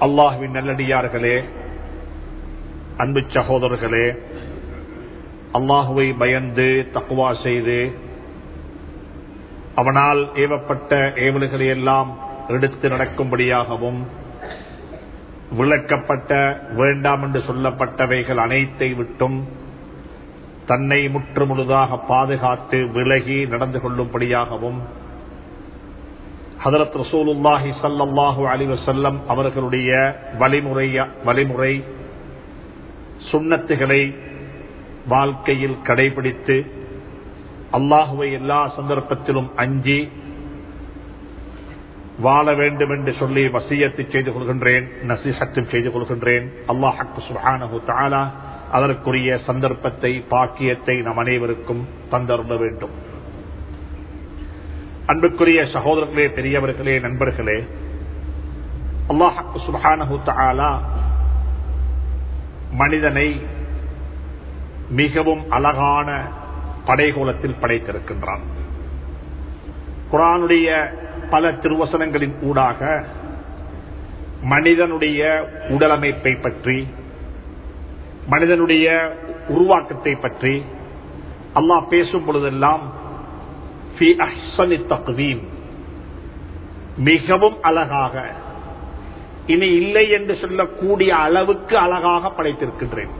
அல்லாஹுவின் நல்லடியார்களே அன்பு சகோதரர்களே அல்லாஹுவை பயந்து தக்குவா செய்து அவனால் ஏவப்பட்ட ஏவல்களை எல்லாம் எடுத்து நடக்கும்படியாகவும் விளக்கப்பட்ட வேண்டாம் என்று சொல்லப்பட்டவைகள் அனைத்தை விட்டும் தன்னை முற்றுமுழுதாக பாதுகாத்து விலகி நடந்து கொள்ளும்படியாகவும் ஹதரத் ரசூலுல்லாஹி சல்லாஹு அலி வசல்லம் அவர்களுடைய வழிமுறை வழிமுறை சுண்ணத்துகளை வாழ்க்கையில் கடைபிடித்து அல்லாஹுவை எல்லா சந்தர்ப்பத்திலும் அஞ்சி வாழ வேண்டும் என்று சொல்லி வசியத்தை செய்து கொள்கின்றேன் நசிசத்தும் செய்து கொள்கின்றேன். அல்லாஹக்கு சுஹானு தாலா அதற்குரிய சந்தர்ப்பத்தை பாக்கியத்தை நம் அனைவருக்கும் தந்தருட வேண்டும். அன்புக்குரிய சகோதரர்களே பெரியவர்களே நண்பர்களே அல்லாஹு சுஹானு தாலா மனிதனை மிகவும் அழகான படைகோலத்தில் படைத்திருக்கின்றான். குரானுடைய பல திருவசனங்களின் ஊடாக மனிதனுடைய உடலமைப்பை பற்றி மனிதனுடைய உருவாக்கத்தை பற்றி அல்லாஹ் பேசும் பொழுதெல்லாம் மிகவும் அழகாக இனி இல்லை என்று சொல்லக்கூடிய அளவுக்கு அழகாக படைத்திருக்கின்றேன்.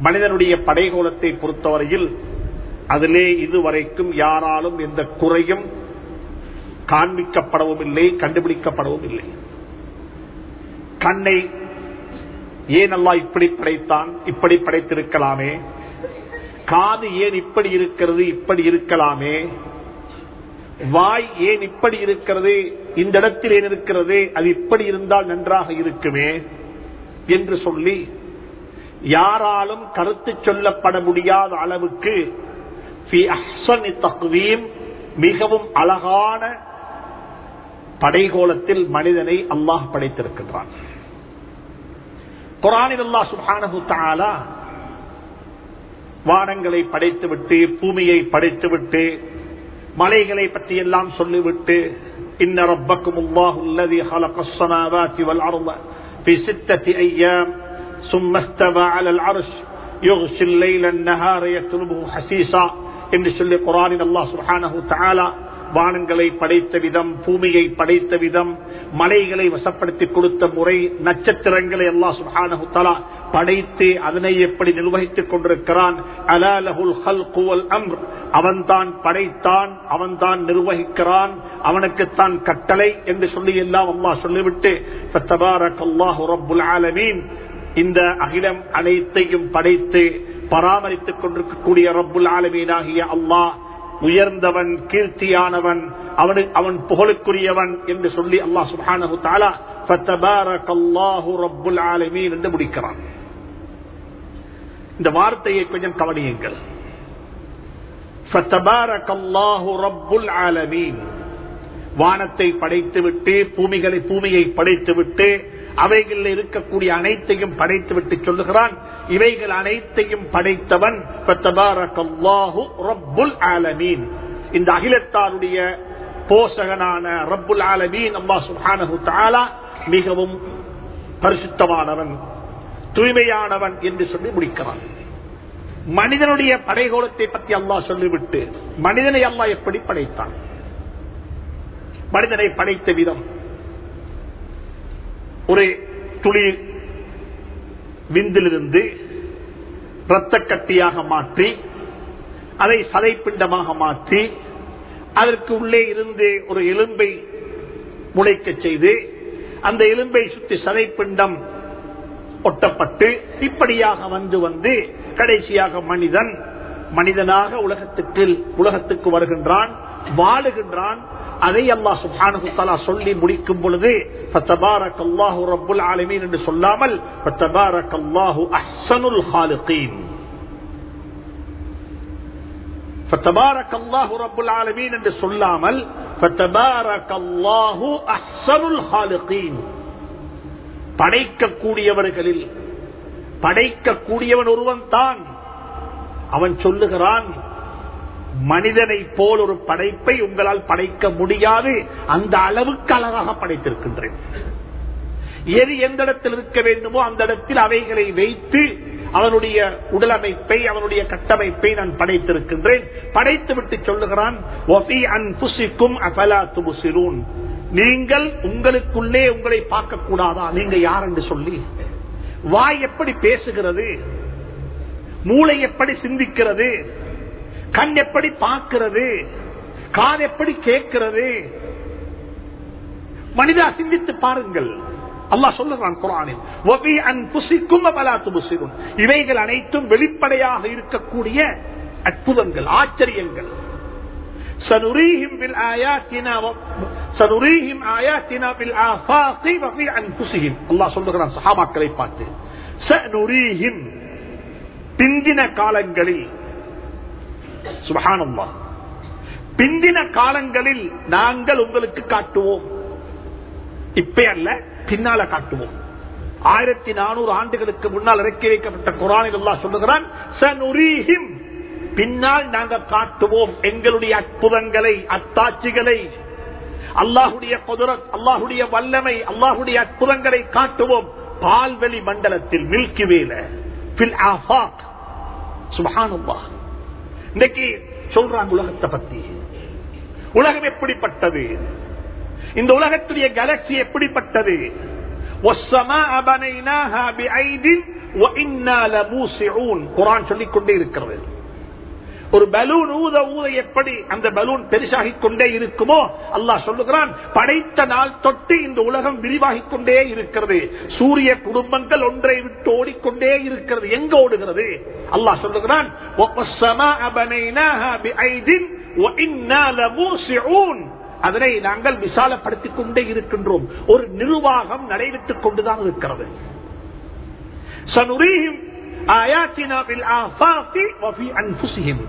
மனிதனுடைய படைகோலத்தை பொறுத்தவரையில் அதிலே இதுவரைக்கும் யாராலும் எந்த குறையும் காண்பிக்கப்படவும் இல்லை கண்டுபிடிக்கப்படவும் இல்லை கண்ணை ஏன் அல்லா இப்படி படைத்தான் இப்படி படைத்திருக்கலாமே? காது ஏன் இப்படி இருக்கிறது இப்படி இருக்கலாமே? வாய் ஏன் இப்படி இருக்கிறது இந்த இடத்தில் ஏன் இருக்கிறது அது இப்படி இருந்தால் நன்றாக இருக்குமே? என்று சொல்லி யாராலும் கருத்து சொல்லப்பட முடியாத அளவுக்கு மிகவும் அழகான படைகோலத்தில் மனிதனை அல்லாஹ் படைத்திருக்கின்றான். குரானில் அல்லா சுபானு தாலா வானங்களை படைத்துவிட்டு பூமியை படைத்துவிட்டு மலைகளை பற்றி எல்லாம் சொல்லிவிட்டு இன்ன ரப்பக்கும் அல்லாஹு الذي خلق السماوات والارض في سته ايام ثم استوى على العرش يغشي الليل النهار يطلبه حسيسا என்று சொல்லி குரானின் அல்லாஹ் சுப்ஹானஹு தஆலா வானங்களை படைத்த விதம் பூமியை படைத்த விதம் மலைகளை வசப்படுத்தி கொடுத்த முறை நட்சத்திரங்களை எல்லாம் சுகானகுத்தலா படைத்து அதனை எப்படி நிர்வகித்துக் கொண்டிருக்கிறான்? அவன் தான் படைத்தான் அவன்தான் படைத்தான் அவன்தான் நிர்வகிக்கிறான் அவனுக்குத்தான் கட்டளை என்று சொல்லி எல்லாம் அம்மா சொல்லிவிட்டு இந்த அகிலம் அனைத்தையும் படைத்து பராமரித்துக் கொண்டிருக்கக்கூடிய ரப்புல் ஆலமீனாகிய அல்லாஹ் உயர்ந்தவன் கீர்த்தியானவன் அவனு அவன் புகழுக்குரியவன் என்று சொல்லி அல்லாஹ் சுபானு தஆலா என்று முடிக்கிறான். இந்த வார்த்தையை கொஞ்சம் கவனியுங்கள். வானத்தை படைத்துவிட்டு பூமிகளை பூமியை படைத்துவிட்டு அவைகளில் இருக்கக்கூடிய அனைத்தையும் படைத்துவிட்டு சொல்லுகிறான். இவைகள் அனைத்தையும் படைத்தவன் இந்த அகிலத்தாருடைய போஷகனான ரப்புல் ஆலமீன் அம்மா சுப்ஹானஹு மிகவும் பரிசுத்தமானவன் தூய்மையானவன் என்று சொல்லி முடிக்கிறான். மனிதனுடைய படைகோலத்தை பற்றி அல்லாஹ் சொல்லிவிட்டு மனிதனை அல்லாஹ் எப்படி படைத்தான்? மனிதனை படைத்த விதம் ஒரு துளி விந்திலிருந்து இரத்த கட்டியாக மாற்றி அதை சதைப்பிண்டமாக மாற்றி அதற்கு உள்ளே இருந்து ஒரு எலும்பை முளைக்க செய்து அந்த எலும்பை சுற்றி சதைப்பிண்டம் ஒட்டப்பட்டு இப்படியாக வந்து வந்து கடைசியாக மனிதன் மனிதனாக உலகத்துக்கு உலகத்துக்கு வருகின்றான் வாழுகின்றான் அதை அல்லா சுபானு தலா சொல்லி முடிக்கும் பொழுது ஃபத்தபாரக்கல்லாஹு ரப்புல் ஆலமீன் என்று சொல்லாமல் ஃபத்தபாரக்கல்லாஹு அஹ்ஸனுல் ஹாலிகீன் ஃபத்தபாரக்கல்லாஹு ரப்புல் ஆலமீன் என்று சொல்லாமல் ஃபத்தபாரக்கல்லாஹு அஹ்ஸனுல் ஹாலிகீன் படைக்கக்கூடியவர்களில் படைக்கக்கூடியவன் ஒருவன் தான் அவன் சொல்லுகிறான் மனிதனை போல் ஒரு படைப்பை உங்களால் படைக்க முடியாது. அந்த அளவுக்கு அழகாக படைத்திருக்கின்றேன். எது எந்த இடத்தில் இருக்க வேண்டுமோ அந்த இடத்தில் அவைகளை வைத்து அவனுடைய உடலமைப்பை அவனுடைய கட்டமைப்பை நான் படைத்திருக்கின்றேன். படைத்து விட்டு சொல்லுகிறான் நீங்கள் உங்களுக்குள்ளே உங்களை பார்க்க கூடாதா நீங்க யார் என்று சொல்லி. வாய் எப்படி பேசுகிறது? மூளை எப்படி சிந்திக்கிறது? கண் எப்படி பார்க்கிறது? காது எப்படி கேட்கிறது? மனிதா சிந்தித்து பாருங்கள். அல்லா சொல்லுகிறான் குரானில் இவைகள் அனைத்தும் வெளிப்படையாக இருக்கக்கூடிய அற்புதங்கள் ஆச்சரியங்கள். சகாபாக்களை பார்த்து பிந்தின காலங்களில் சுபகானம்மா பிந்தின காலங்களில் நாங்கள் உங்களுக்கு காட்டுவோம். இப்ப அல்ல பின்னால காட்டுவோம். ஆயிரத்தி நானூறு ஆண்டுகளுக்கு முன்னால் இறக்கி வைக்கப்பட்ட குரானில் அல்லாஹ் சொல்லுகிறான் பின்னால் நாங்கள் காட்டுவோம் எங்களுடைய அற்புதங்களை அத்தாட்சிகளை. அல்லாஹுடைய குதிரத் அல்லாஹுடைய வல்லமை அல்லாஹுடைய அற்புதங்களை காட்டுவோம். பால்வெளி மண்டலத்தில் மில்கி வேல இன்னைக்கு சொல்றாங்க உலகத்தை பத்தி. உலகம் எப்படிப்பட்டது? இந்த உலகத்துடைய கேலக்சி எப்படிப்பட்டது? குரான் சொல்லிக் கொண்டே இருக்கிறது. ஒரு பலூன் ஊத ஊத எப்படி அந்த பலூன் பெருசாகி கொண்டே இருக்குமோ? அல்லாஹ் சொல்லுகிறான் படைத்த நாள் தொட்டு இந்த உலகம் விரிவாகி கொண்டே இருக்கிறது. சூரிய குடும்பங்கள் ஒன்றை விட்டு ஓடிக்கொண்டே இருக்கிறது. எங்க ஓடுகிறது? அல்லாஹ் சொல்லுகிறான் அதனை நாங்கள் விசாலப்படுத்திக் கொண்டே இருக்கின்றோம். ஒரு நிர்வாகம் நடைபெற்றுக் கொண்டுதான் இருக்கிறது. சனுரீஹிம் ஆயாத்தினாவில் ஆஃபாத்தி வஃபி அன்புசிஹிம்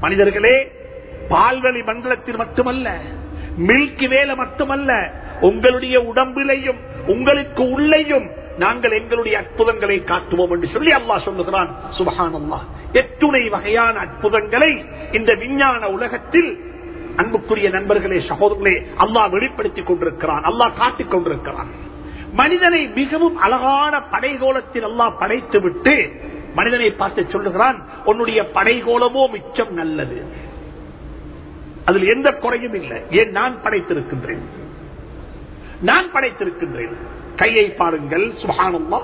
மனிதர்களே பால்வழி மண்டலத்தில் மட்டுமல்ல மில்கி வேல மட்டுமல்ல உங்களுடைய உடம்பிலையும் உங்களுக்கு உள்ளேயும் நாங்கள் எங்களுடைய அற்புதங்களை காட்டுவோம் என்று சொல்லி அல்லா சொல்லுகிறான். சுபஹான் அல்லா எத்துணை வகையான அற்புதங்களை இந்த விஞ்ஞான உலகத்தில் அன்புக்குரிய நண்பர்களே சகோதரர்களே அல்லாஹ் வெளிப்படுத்திக் கொண்டிருக்கிறான். அல்லாஹ் காட்டிக் கொண்டிருக்கிறான். மனிதனை மிகவும் அழகான படைகோலத்தில் அல்லாஹ் படைத்து விட்டு மனிதனை பார்த்து சொல்லுகிறான் உன்னுடைய படைகோலமோ மிச்சம் நல்லது. அதில் எந்த குறையும் இல்லை. ஏன் நான் படைத்திருக்கின்றேன்? நான் படைத்திருக்கின்றேன். கையை பாருங்கள் சுகானம்மா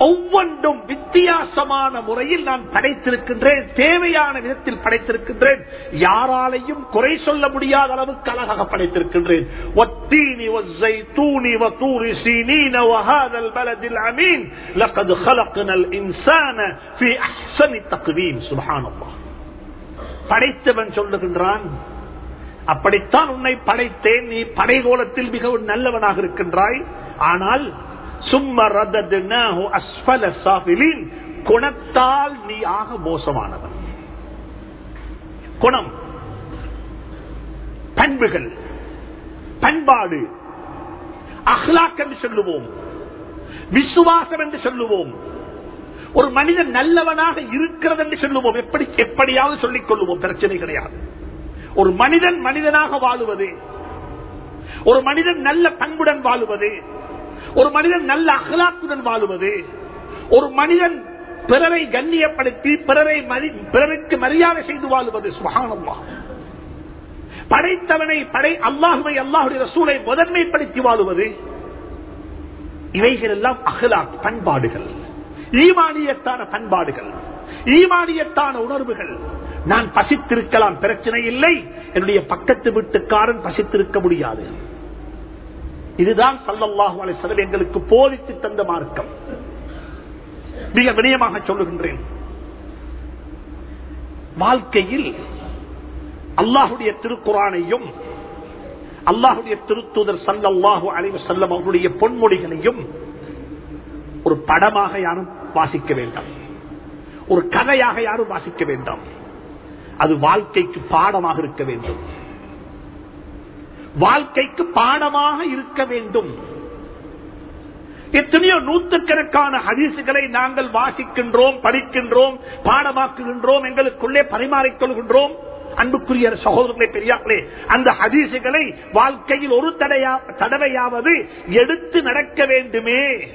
ஒவ்வொன்றும் வித்தியாசமான முறையில் நான் படைத்திருக்கின்றேன் தேவையான விதத்தில் படைத்திருக்கின்றேன். யாராலையும் குறை சொல்ல முடியாத அளவுக்கு அழகாக படைத்திருக்கின்றேன். படைத்தவன் சொல்லுகின்றான் அப்படித்தான் உன்னை படைத்தேன். நீ படைகோலத்தில் மிகவும் நல்லவனாக இருக்கின்றாய். ஆனால் சும்ம ரததுனாஹு அஸ்ஃபல சாஃபிலின். குணத்தால் நீ ஆக மோசமானவன். குணம். பண்புகள். பண்பாடு. அஹ்லாக் என்று சொல்லுவோம். விசுவாசம் என்று சொல்லுவோம். ஒரு மனிதன் நல்லவனாக இருக்கிறது என்று சொல்லுவோம். எப்படி எப்படியாவது சொல்லிக் கொள்ளுவோம் பிரச்சனை கிடையாது. ஒரு மனிதன் மனிதனாக வாழுவது. ஒரு மனிதன் நல்ல பண்புடன் வாழுவது. ஒரு மனிதன் நல்ல அகலாத்துடன் வாழுவது ஒரு மனிதன் பிறரை கண்ணியப்படுத்தி பிறரை பிறருக்கு மரியாதை செய்து வாழுவது சுகானம்மா படைத்தவனை படை அல்லாஹுவை அல்லாஹுடைய சூழலை முதன்மைப்படுத்தி வாழுவது இவைகள் எல்லாம் அகலாக் பண்பாடுகள். ஈமானியத்தான பண்பாடுகள். ஈமானியத்தான உணர்வுகள். நான் பசித்திருக்கலாம் பிரச்சனை இல்லை. என்னுடைய பக்கத்து வீட்டுக்காரன் பசித்திருக்க முடியாது. இதுதான் சல்லல்லாஹு அலைஹி சதவி எங்களுக்கு போதித்து தந்த மார்க்கம். மிக வினயமாக சொல்லுகின்றேன். வாழ்க்கையில் அல்லாஹுடைய திருக்குறானையும் அல்லாஹுடைய திருத்தூதர் சல்லல்லாஹு அலைஹி செல்லம் அவருடைய பொன்மொழிகளையும் ஒரு படமாக யாரும் வாசிக்க வேண்டாம். ஒரு கதையாக யாரும் வாசிக்க வேண்டாம். அது வாழ்க்கைக்கு பாடமாக இருக்க வேண்டும். வாழ்க்கைக்கு பாடமாக இருக்க வேண்டும். எத்தனையோ நூற்றுக்கணக்கான ஹதீசுகளை நாங்கள் வாசிக்கின்றோம் படிக்கின்றோம் பாடமாக்குகின்றோம் எங்களுக்குள்ளே பரிமாறிக் கொள்கின்றோம். அன்புக்குரிய சகோதரர்களை பெரியார்களே அந்த ஹதீசுகளை வாழ்க்கையில் ஒரு தடையா தடவையாவது எடுத்து நடக்க வேண்டுமே.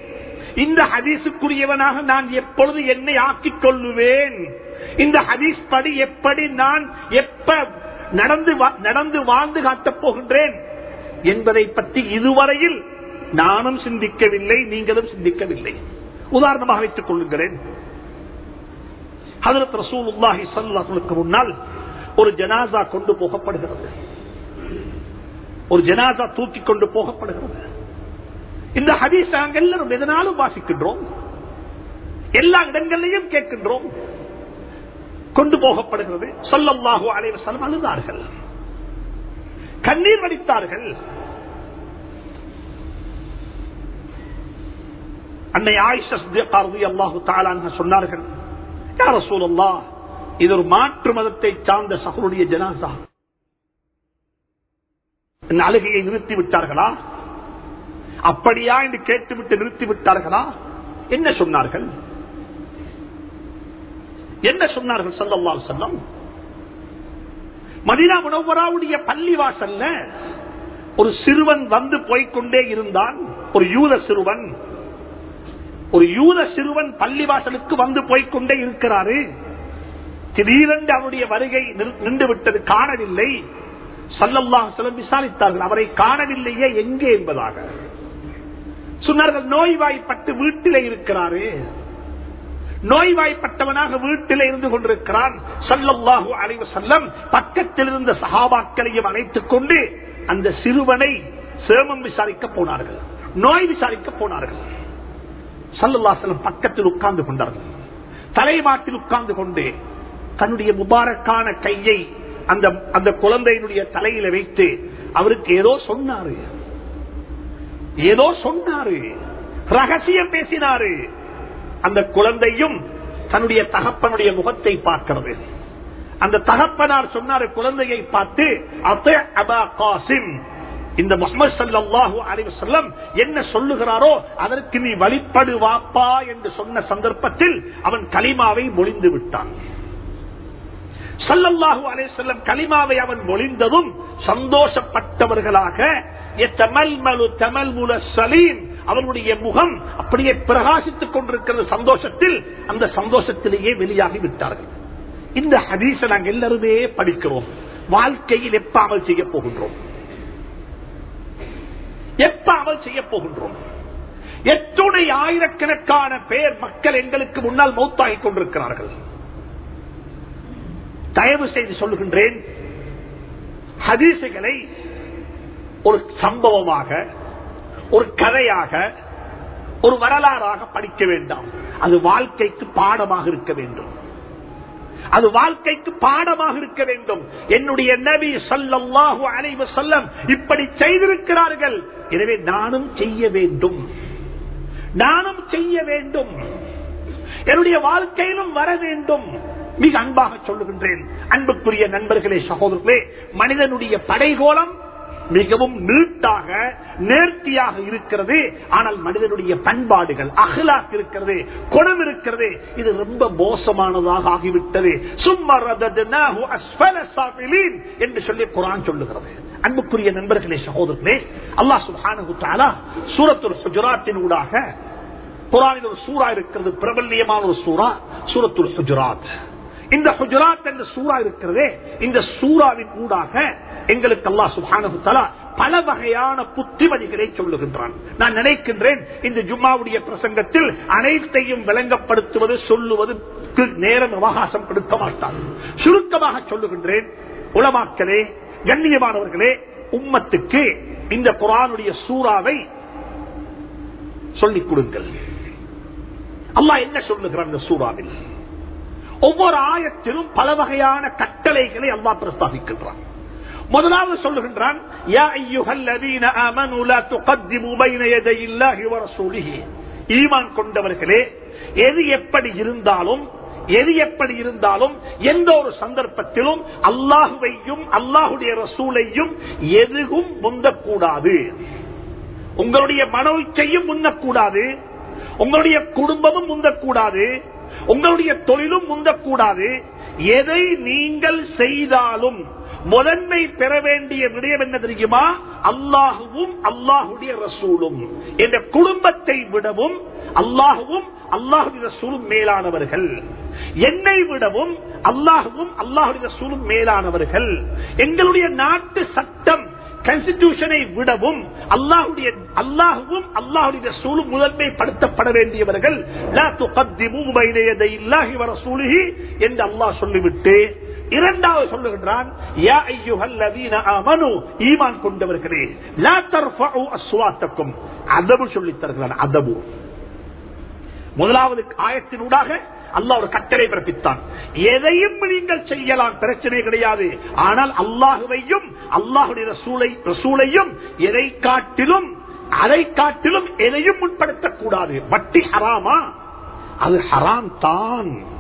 இந்த ஹதீசுக்குரியவனாக நான் எப்பொழுது என்னை ஆக்கிக் கொள்ளுவேன்? இந்த ஹதீஸ் படி எப்படி நான் எப்ப நடந்து நடந்து வாழ்ந்து காட்டப் போகின்றேன் என்பதை பற்றி இதுவரையில் நானும் சிந்திக்கவில்லை நீங்களும் சிந்திக்கவில்லை. உதாரணமாக வைத்துக் கொள்ளுகிறேன் ஹதரத் ரசூலுல்லாஹி முன்னால் ஒரு ஜனாசா கொண்டு போகப்படுகிறது. ஒரு ஜனாசா தூக்கி கொண்டு போகப்படுகிறது. இந்த ஹதீஸ் நாங்கள் எல்லாரும் எதனாலும் வாசிக்கின்றோம்? எல்லா இடங்களிலையும் கேட்கின்றோம். கொண்டு போகப்படுகிறது. சொல்லல்லாஹு அலைவ அழுதார்கள். கண்ணீர் வடித்தார்கள். அன்னை சொன்னார்கள் யா ரசூலல்லாஹ் இது ஒரு மாற்று மதத்தை சார்ந்த சகருடைய ஜனாசா. அழுகையை நிறுத்தி விட்டார்களா? அப்படியா என்று கேட்டுவிட்டு நிறுத்தி விட்டார்களா? என்ன சொன்னார்கள்? என்ன சொன்னார்கள் சல்லல்லாஹு அலைஹி மதினா உணவராவுடைய பள்ளி வாசல்ல ஒரு சிறுவன் வந்து போய்கொண்டே இருந்தான். ஒரு யூத சிறுவன். ஒரு யூத சிறுவன் பள்ளிவாசலுக்கு வந்து போய்க்கொண்டே இருக்கிறாரு. திடீரென்று அவருடைய வருகை நிறு- நின்று விட்டது காணவில்லை சல்லல்லாஹ் செல்லம் விசாரித்தார்கள் அவரை காணவில்லையே எங்கே என்பதாக. சொன்னார்கள் நோய்வாய்ப்பட்டு வீட்டிலே இருக்கிறாரு. நோய்வாய்ப்பட்டவனாக வீட்டில் இருந்து கொண்டிருக்கிறான். சல்லல்லாஹு பக்கத்தில் இருந்த சகாபாக்களையும் அழைத்துக் கொண்டு அந்த சிறுவனை சேமம் விசாரிக்க போனார்கள். நோய் விசாரிக்க போனார்கள். சல்லல்லாசலம் பக்கத்தில் உட்கார்ந்து கொண்டார்கள். தலைமாட்டில் உட்கார்ந்து கொண்டு தன்னுடைய முபாரக்கான கையை அந்த அந்த குழந்தையினுடைய தலையில வைத்து அவருக்கு ஏதோ சொன்னாரு. ஏதோ சொன்னாரு. ரகசியம் பேசினாரு. அந்த குழந்தையும் தன்னுடைய தகப்பனுடைய முகத்தை பார்க்கிறது. அந்த தகப்பனார் சொன்னார் குழந்தையை பார்த்து அத்தே அபா காசிம். இந்த முகமது சல்லாஹூ அலிவசல்லம் என்ன சொல்லுகிறாரோ அதற்கு நீ வழிபடு வாப்பா என்று சொன்ன சந்தர்ப்பத்தில் அவன் கலிமாவை மொழிந்து விட்டான். சல்லல்லாஹு அலிசல்லம் கலிமாவை அவன் மொழிந்ததும் சந்தோஷப்பட்டவர்களாக எத்தமல்மலு தமல்முல சலீம் அவருடைய முகம் அப்படியே பிரகாசித்துக் கொண்டிருக்கிற சந்தோஷத்தில் அந்த சந்தோஷத்திலேயே வெளியாகி விட்டார்கள். இந்த ஹதீஸ நாங்கள் எல்லாருமே படிக்கிறோம். வாழ்க்கையில் எப்ப அமல் செய்ய போகின்றோம்? எப்ப அமல் செய்ய போகின்றோம்? எத்துணை ஆயிரக்கணக்கான பேர் மக்கள் எங்களுக்கு முன்னால் மௌத்தாகிக் கொண்டிருக்கிறார்கள். தயவு செய்து சொல்லுகின்றேன் ஹதீசுகளை ஒரு சம்பவமாக ஒரு கதையாக ஒரு வரலாறாக படிக்க வேண்டாம். அது வாழ்க்கைக்கு பாடமாக இருக்க வேண்டும். அது வாழ்க்கைக்கு பாடமாக இருக்க வேண்டும். என்னுடைய நபி சல்லாஹு அலைஹி வஸல்லம் இப்படி செய்திருக்கிறார்கள். எனவே நானும் செய்ய வேண்டும். நானும் செய்ய வேண்டும். என்னுடைய வாழ்க்கையிலும் வர வேண்டும். மிக அன்பாக சொல்லுகின்றேன். அன்புக்குரிய நண்பர்களே சகோதரர்களே மனிதனுடைய படைகோலம் மிகவும் நீட்டாக நேர்த்தியாக இருக்கிறது. ஆனால் மனிதனுடைய பண்பாடுகள் அகலாக் இருக்கிறது குணம் இருக்கிறது இது ரொம்ப மோசமானதாக ஆகிவிட்டது. சும்மா என்று சொல்லி குரான் சொல்லுகிறது. அன்புக்குரிய நண்பர்களே சகோதரர்களே அல்லா சுப்ஹானஹு தஆலா சூரத்துல் ஹுஜராத்தின் ஊடாக குரானில் ஒரு சூறா இருக்கிறது பிரபல்யமான ஒரு சூறா சூரத்துல் சுஜராத் இந்த ஹுஜராத் என்ற சூறா இருக்கிறதே இந்த சூறாவின் ஊடாக எங்களுக்கு அல்லா சுகான தஆலா பல வகையான புத்திமதிகளை சொல்லுகின்றான். நான் நினைக்கின்றேன் இந்த ஜும்மாவுடைய பிரசங்கத்தில் அனைத்தையும் விளங்கப்படுத்துவது சொல்லுவதற்கு நேரம் அவகாசம் கொடுக்க மாட்டான். சுருக்கமாக சொல்லுகின்றேன் உலமாக்களே கண்ணியமானவர்களே உம்மத்துக்கு இந்த குரானுடைய சூறாவை சொல்லிக் கொடுங்கள். அல்லா என்ன சொல்லுகிறான் இந்த சூறாவில்? ஒவ்வொரு ஆயத்திலும் பல வகையான கட்டளைகளை அல்லா பிரஸ்தாபிக்கின்றான். முதலாவது சொல்லுகின்றான் யா ஈமான் கொண்டவர்களே எது எப்படி இருந்தாலும் எது எப்படி இருந்தாலும் எந்த ஒரு சந்தர்ப்பத்திலும் அல்லாஹுவையும் அல்லாஹுடைய ரசூலையும் எதுவும் முந்தக்கூடாது. உங்களுடைய மன இச்சையும் முந்தக்கூடாது. உங்களுடைய குடும்பமும் முந்தக்கூடாது. உங்களுடைய தொழிலும் முந்தக்கூடாது. எதை நீங்கள் செய்தாலும் முதன்மை பெற வேண்டிய விடயம் என்ன தெரியுமா? அல்லாஹுவும் அல்லாஹுடைய ரசூலும். என்ற குடும்பத்தை விடவும் அல்லாஹுவும் அல்லாஹுடைய ரசூலும் மேலானவர்கள். என்னை விடவும் அல்லாஹுவும் அல்லாஹுடைய ரசூலும் மேலானவர்கள். எங்களுடைய நாட்டு சட்டம் கான்ஸ்டிடியூஷனை விடவும் அல்லாஹுடைய அல்லாஹுவும் அல்லாஹுடைய சூழும் முதன்மைப்படுத்தப்பட வேண்டியவர்கள். என்று அல்லாஹ் சொல்லிவிட்டு இரண்டாவது சொல்லுகின்றான் ஈமான் கொண்டவர்களே அதபு சொல்லித் தருகிறான் அதபு. முதலாவது ஆயத்தினூடாக அல்லாஹ் ஒரு கட்டளை பிறப்பித்தான். எதையும் நீங்கள் செய்யலாம் பிரச்சனை கிடையாது. ஆனால் அல்லாஹுவையும் அல்லாஹுடைய ரசூலையும் எதை காட்டிலும் அதை காட்டிலும் எதையும் முன்படுத்தக்கூடாது. வட்டி ஹராமா? அது ஹராம் தான்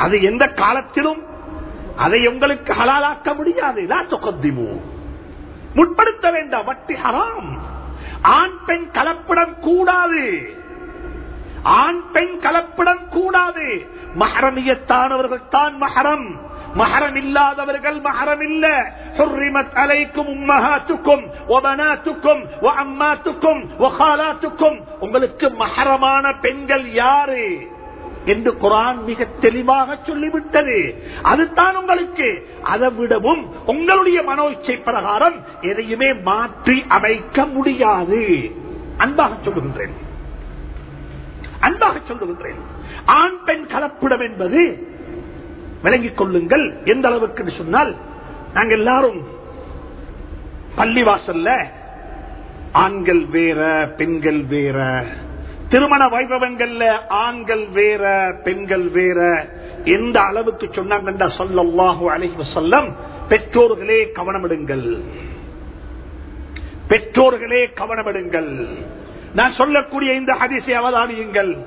அது எந்த காலத்திலும் அதை உங்களுக்கு ஹலாலாக்க முடியாது லா துகத்திமு. முற்படுத்த வேண்டாம் வட்டி ஹராம் ஆண் பெண் கலப்படம் கூடாது ஆண் பெண் கலப்படம் கூடாது மஹரமியத்தானவர்கள் தான் மஹரம் மஹரம் இல்லாதவர்கள் மஹரம் இல்ல حرمت عليكم امهاتكم وبناتكم وعماتكم وخالاتكم உங்களுக்கு மஹரமான பெண்கள் யாரு என்று குரான் மிக தெளிவாக சொல்லிவிட்டது. அதுதான் உங்களுக்கு. அதை விடவும் உங்களுடைய மனோ இச்சை பிரகாரம் எதையுமே மாற்றி அமைக்க முடியாது. அன்பாக சொல்லுகின்றேன். அன்பாக சொல்லுகின்றேன். ஆண் பெண் கலப்பிடம் என்பது விளங்கிக் கொள்ளுங்கள் எந்த அளவுக்கு சொன்னால் நாங்கள் எல்லாரும் பள்ளிவாசல்ல ஆண்கள் வேற பெண்கள் வேற திருமண வைபவங்கள்ல ஆண்கள் வேற பெண்கள் வேற. எந்த அளவுக்கு சொன்னாங்க சொல்லல்லாஹு அலைஹி பெற்றோர்களே கவனமிடுங்கள். பெற்றோர்களே கவனமிடுங்கள். நான் சொல்லக்கூடிய இந்த ஹதிசை அவதானியுங்கள்.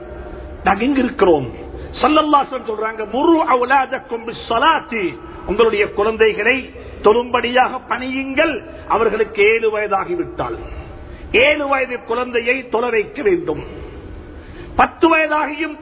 நாங்க இங்க இருக்கிறோம்? சொல்றாங்க முரு அவுலாதக்கும் சலாத்தி உங்களுடைய குழந்தைகளை தொழும்படியாக பணியுங்கள். அவர்களுக்கு ஏழு வயதாகிவிட்டால். ஏழு வயது குழந்தையை தொலை வைக்க வேண்டும். பத்து வயதாகியும்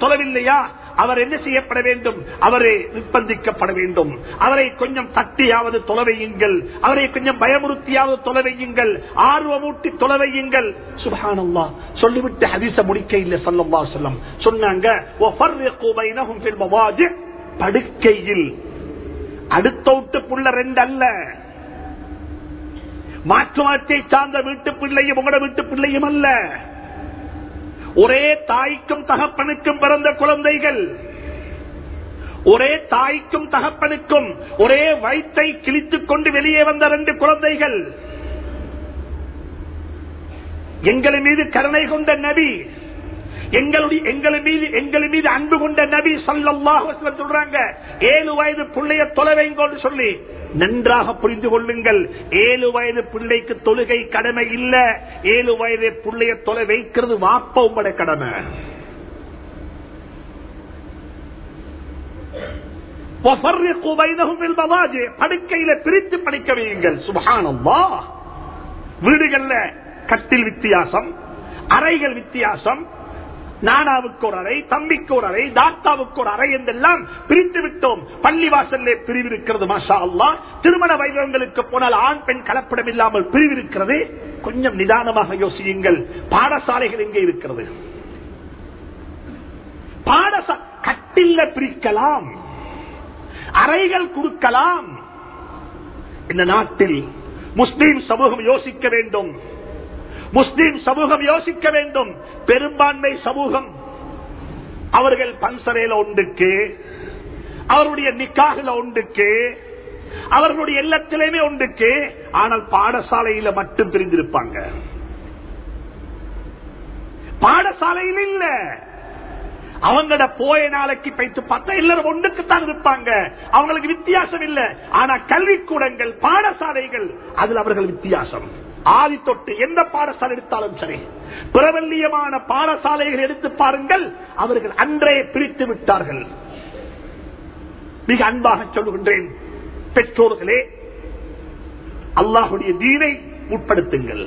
தொலைவில்லையா? அவர் என்ன செய்யப்பட வேண்டும்? அவரை நிர்பந்திக்கப்பட வேண்டும். அவரை கொஞ்சம் தட்டியாவது தொலைவையுங்கள். அவரை கொஞ்சம் பயமுறுத்தியாவது தொலைவையுங்கள். ஆர்வமூட்டி தொலைவையுங்கள். சுபஹானல்லா. சொல்லிவிட்டு ஹதீச முடிக்க இல்லை சல்லல்லா சொல்லம் சொன்னாங்க படுக்கையில். அடுத்த விட்டு புள்ள ரெண்டு அல்ல. மாற்று மாற்றை சார்ந்த வீட்டு பிள்ளையும் உங்களோட வீட்டு பிள்ளையும் அல்ல. ஒரே தாய்க்கும் தகப்பனுக்கும் பிறந்த குழந்தைகள். ஒரே தாய்க்கும் தகப்பனுக்கும் ஒரே வயிற்றை கிழித்துக் கொண்டு வெளியே வந்த ரெண்டு குழந்தைகள். எங்கள் மீது கருணை கொண்ட நபி எங்களுடைய எங்களை மீது எங்களை மீது அன்பு கொண்ட நபி சல்லாஹ் சொல்றாங்க. ஏழு வயது பிள்ளைய தொலைவைங்கோன்னு சொல்லி நன்றாக புரிந்து கொள்ளுங்கள். ஏழு வயது பிள்ளைக்கு தொழுகை கடமை இல்ல. ஏழு வயது பிள்ளைய தொலை வைக்கிறது வாப்ப உங்களோட கடமை. படுக்கையில பிரித்து படிக்க வையுங்கள். சுபானம்மா வீடுகள்ல கட்டில் வித்தியாசம் அறைகள் வித்தியாசம் நானாவுக்கு ஒரு அறை தம்பிக்கு ஒரு அறை தாத்தாவுக்கு ஒரு அறை என்றெல்லாம் பிரித்து விட்டோம். பள்ளிவாசல்லே பிரிவிருக்கிறது மாஷா அல்லா திருமண வைபவங்களுக்கு போனால் ஆண் பெண் கலப்படம் இல்லாமல் பிரிவிருக்கிறது. கொஞ்சம் நிதானமாக யோசியுங்கள். பாடசாலைகள் எங்கே இருக்கிறது? பாடசா கட்டில்ல பிரிக்கலாம். அறைகள் கொடுக்கலாம். இந்த நாட்டில் முஸ்லீம் சமூகம் யோசிக்க வேண்டும். முஸ்லீம் சமூகம் யோசிக்க வேண்டும். பெரும்பான்மை சமூகம். அவர்கள் பன்சரையில ஒன்றுக்கு அவருடைய நிக்காகல ஒன்றுக்கு அவர்களுடைய எல்லாத்திலுமே ஒன்றுக்கு ஆனால் பாடசாலையில மட்டும் பிரிந்திருப்பாங்க. பாடசாலையில் இல்ல. அவங்களோட போய நாளைக்கு பைத்து பார்த்தா எல்லாரும் ஒன்றுக்குத்தான் இருப்பாங்க. அவங்களுக்கு வித்தியாசம் இல்ல. ஆனா கல்விக்கூடங்கள் பாடசாலைகள் அதில் அவர்கள் வித்தியாசம். ஆதி தொட்டு எந்த பாடசாலை எடுத்தாலும் சரி பிரபல்யமான பாடசாலைகள் எடுத்து பாருங்கள் அவர்கள் அன்றே பிரித்து விட்டார்கள். மிக அன்பாக சொல்லுகின்றேன் பெற்றோர்களே அல்லாஹுடைய தீனை உட்படுத்துங்கள்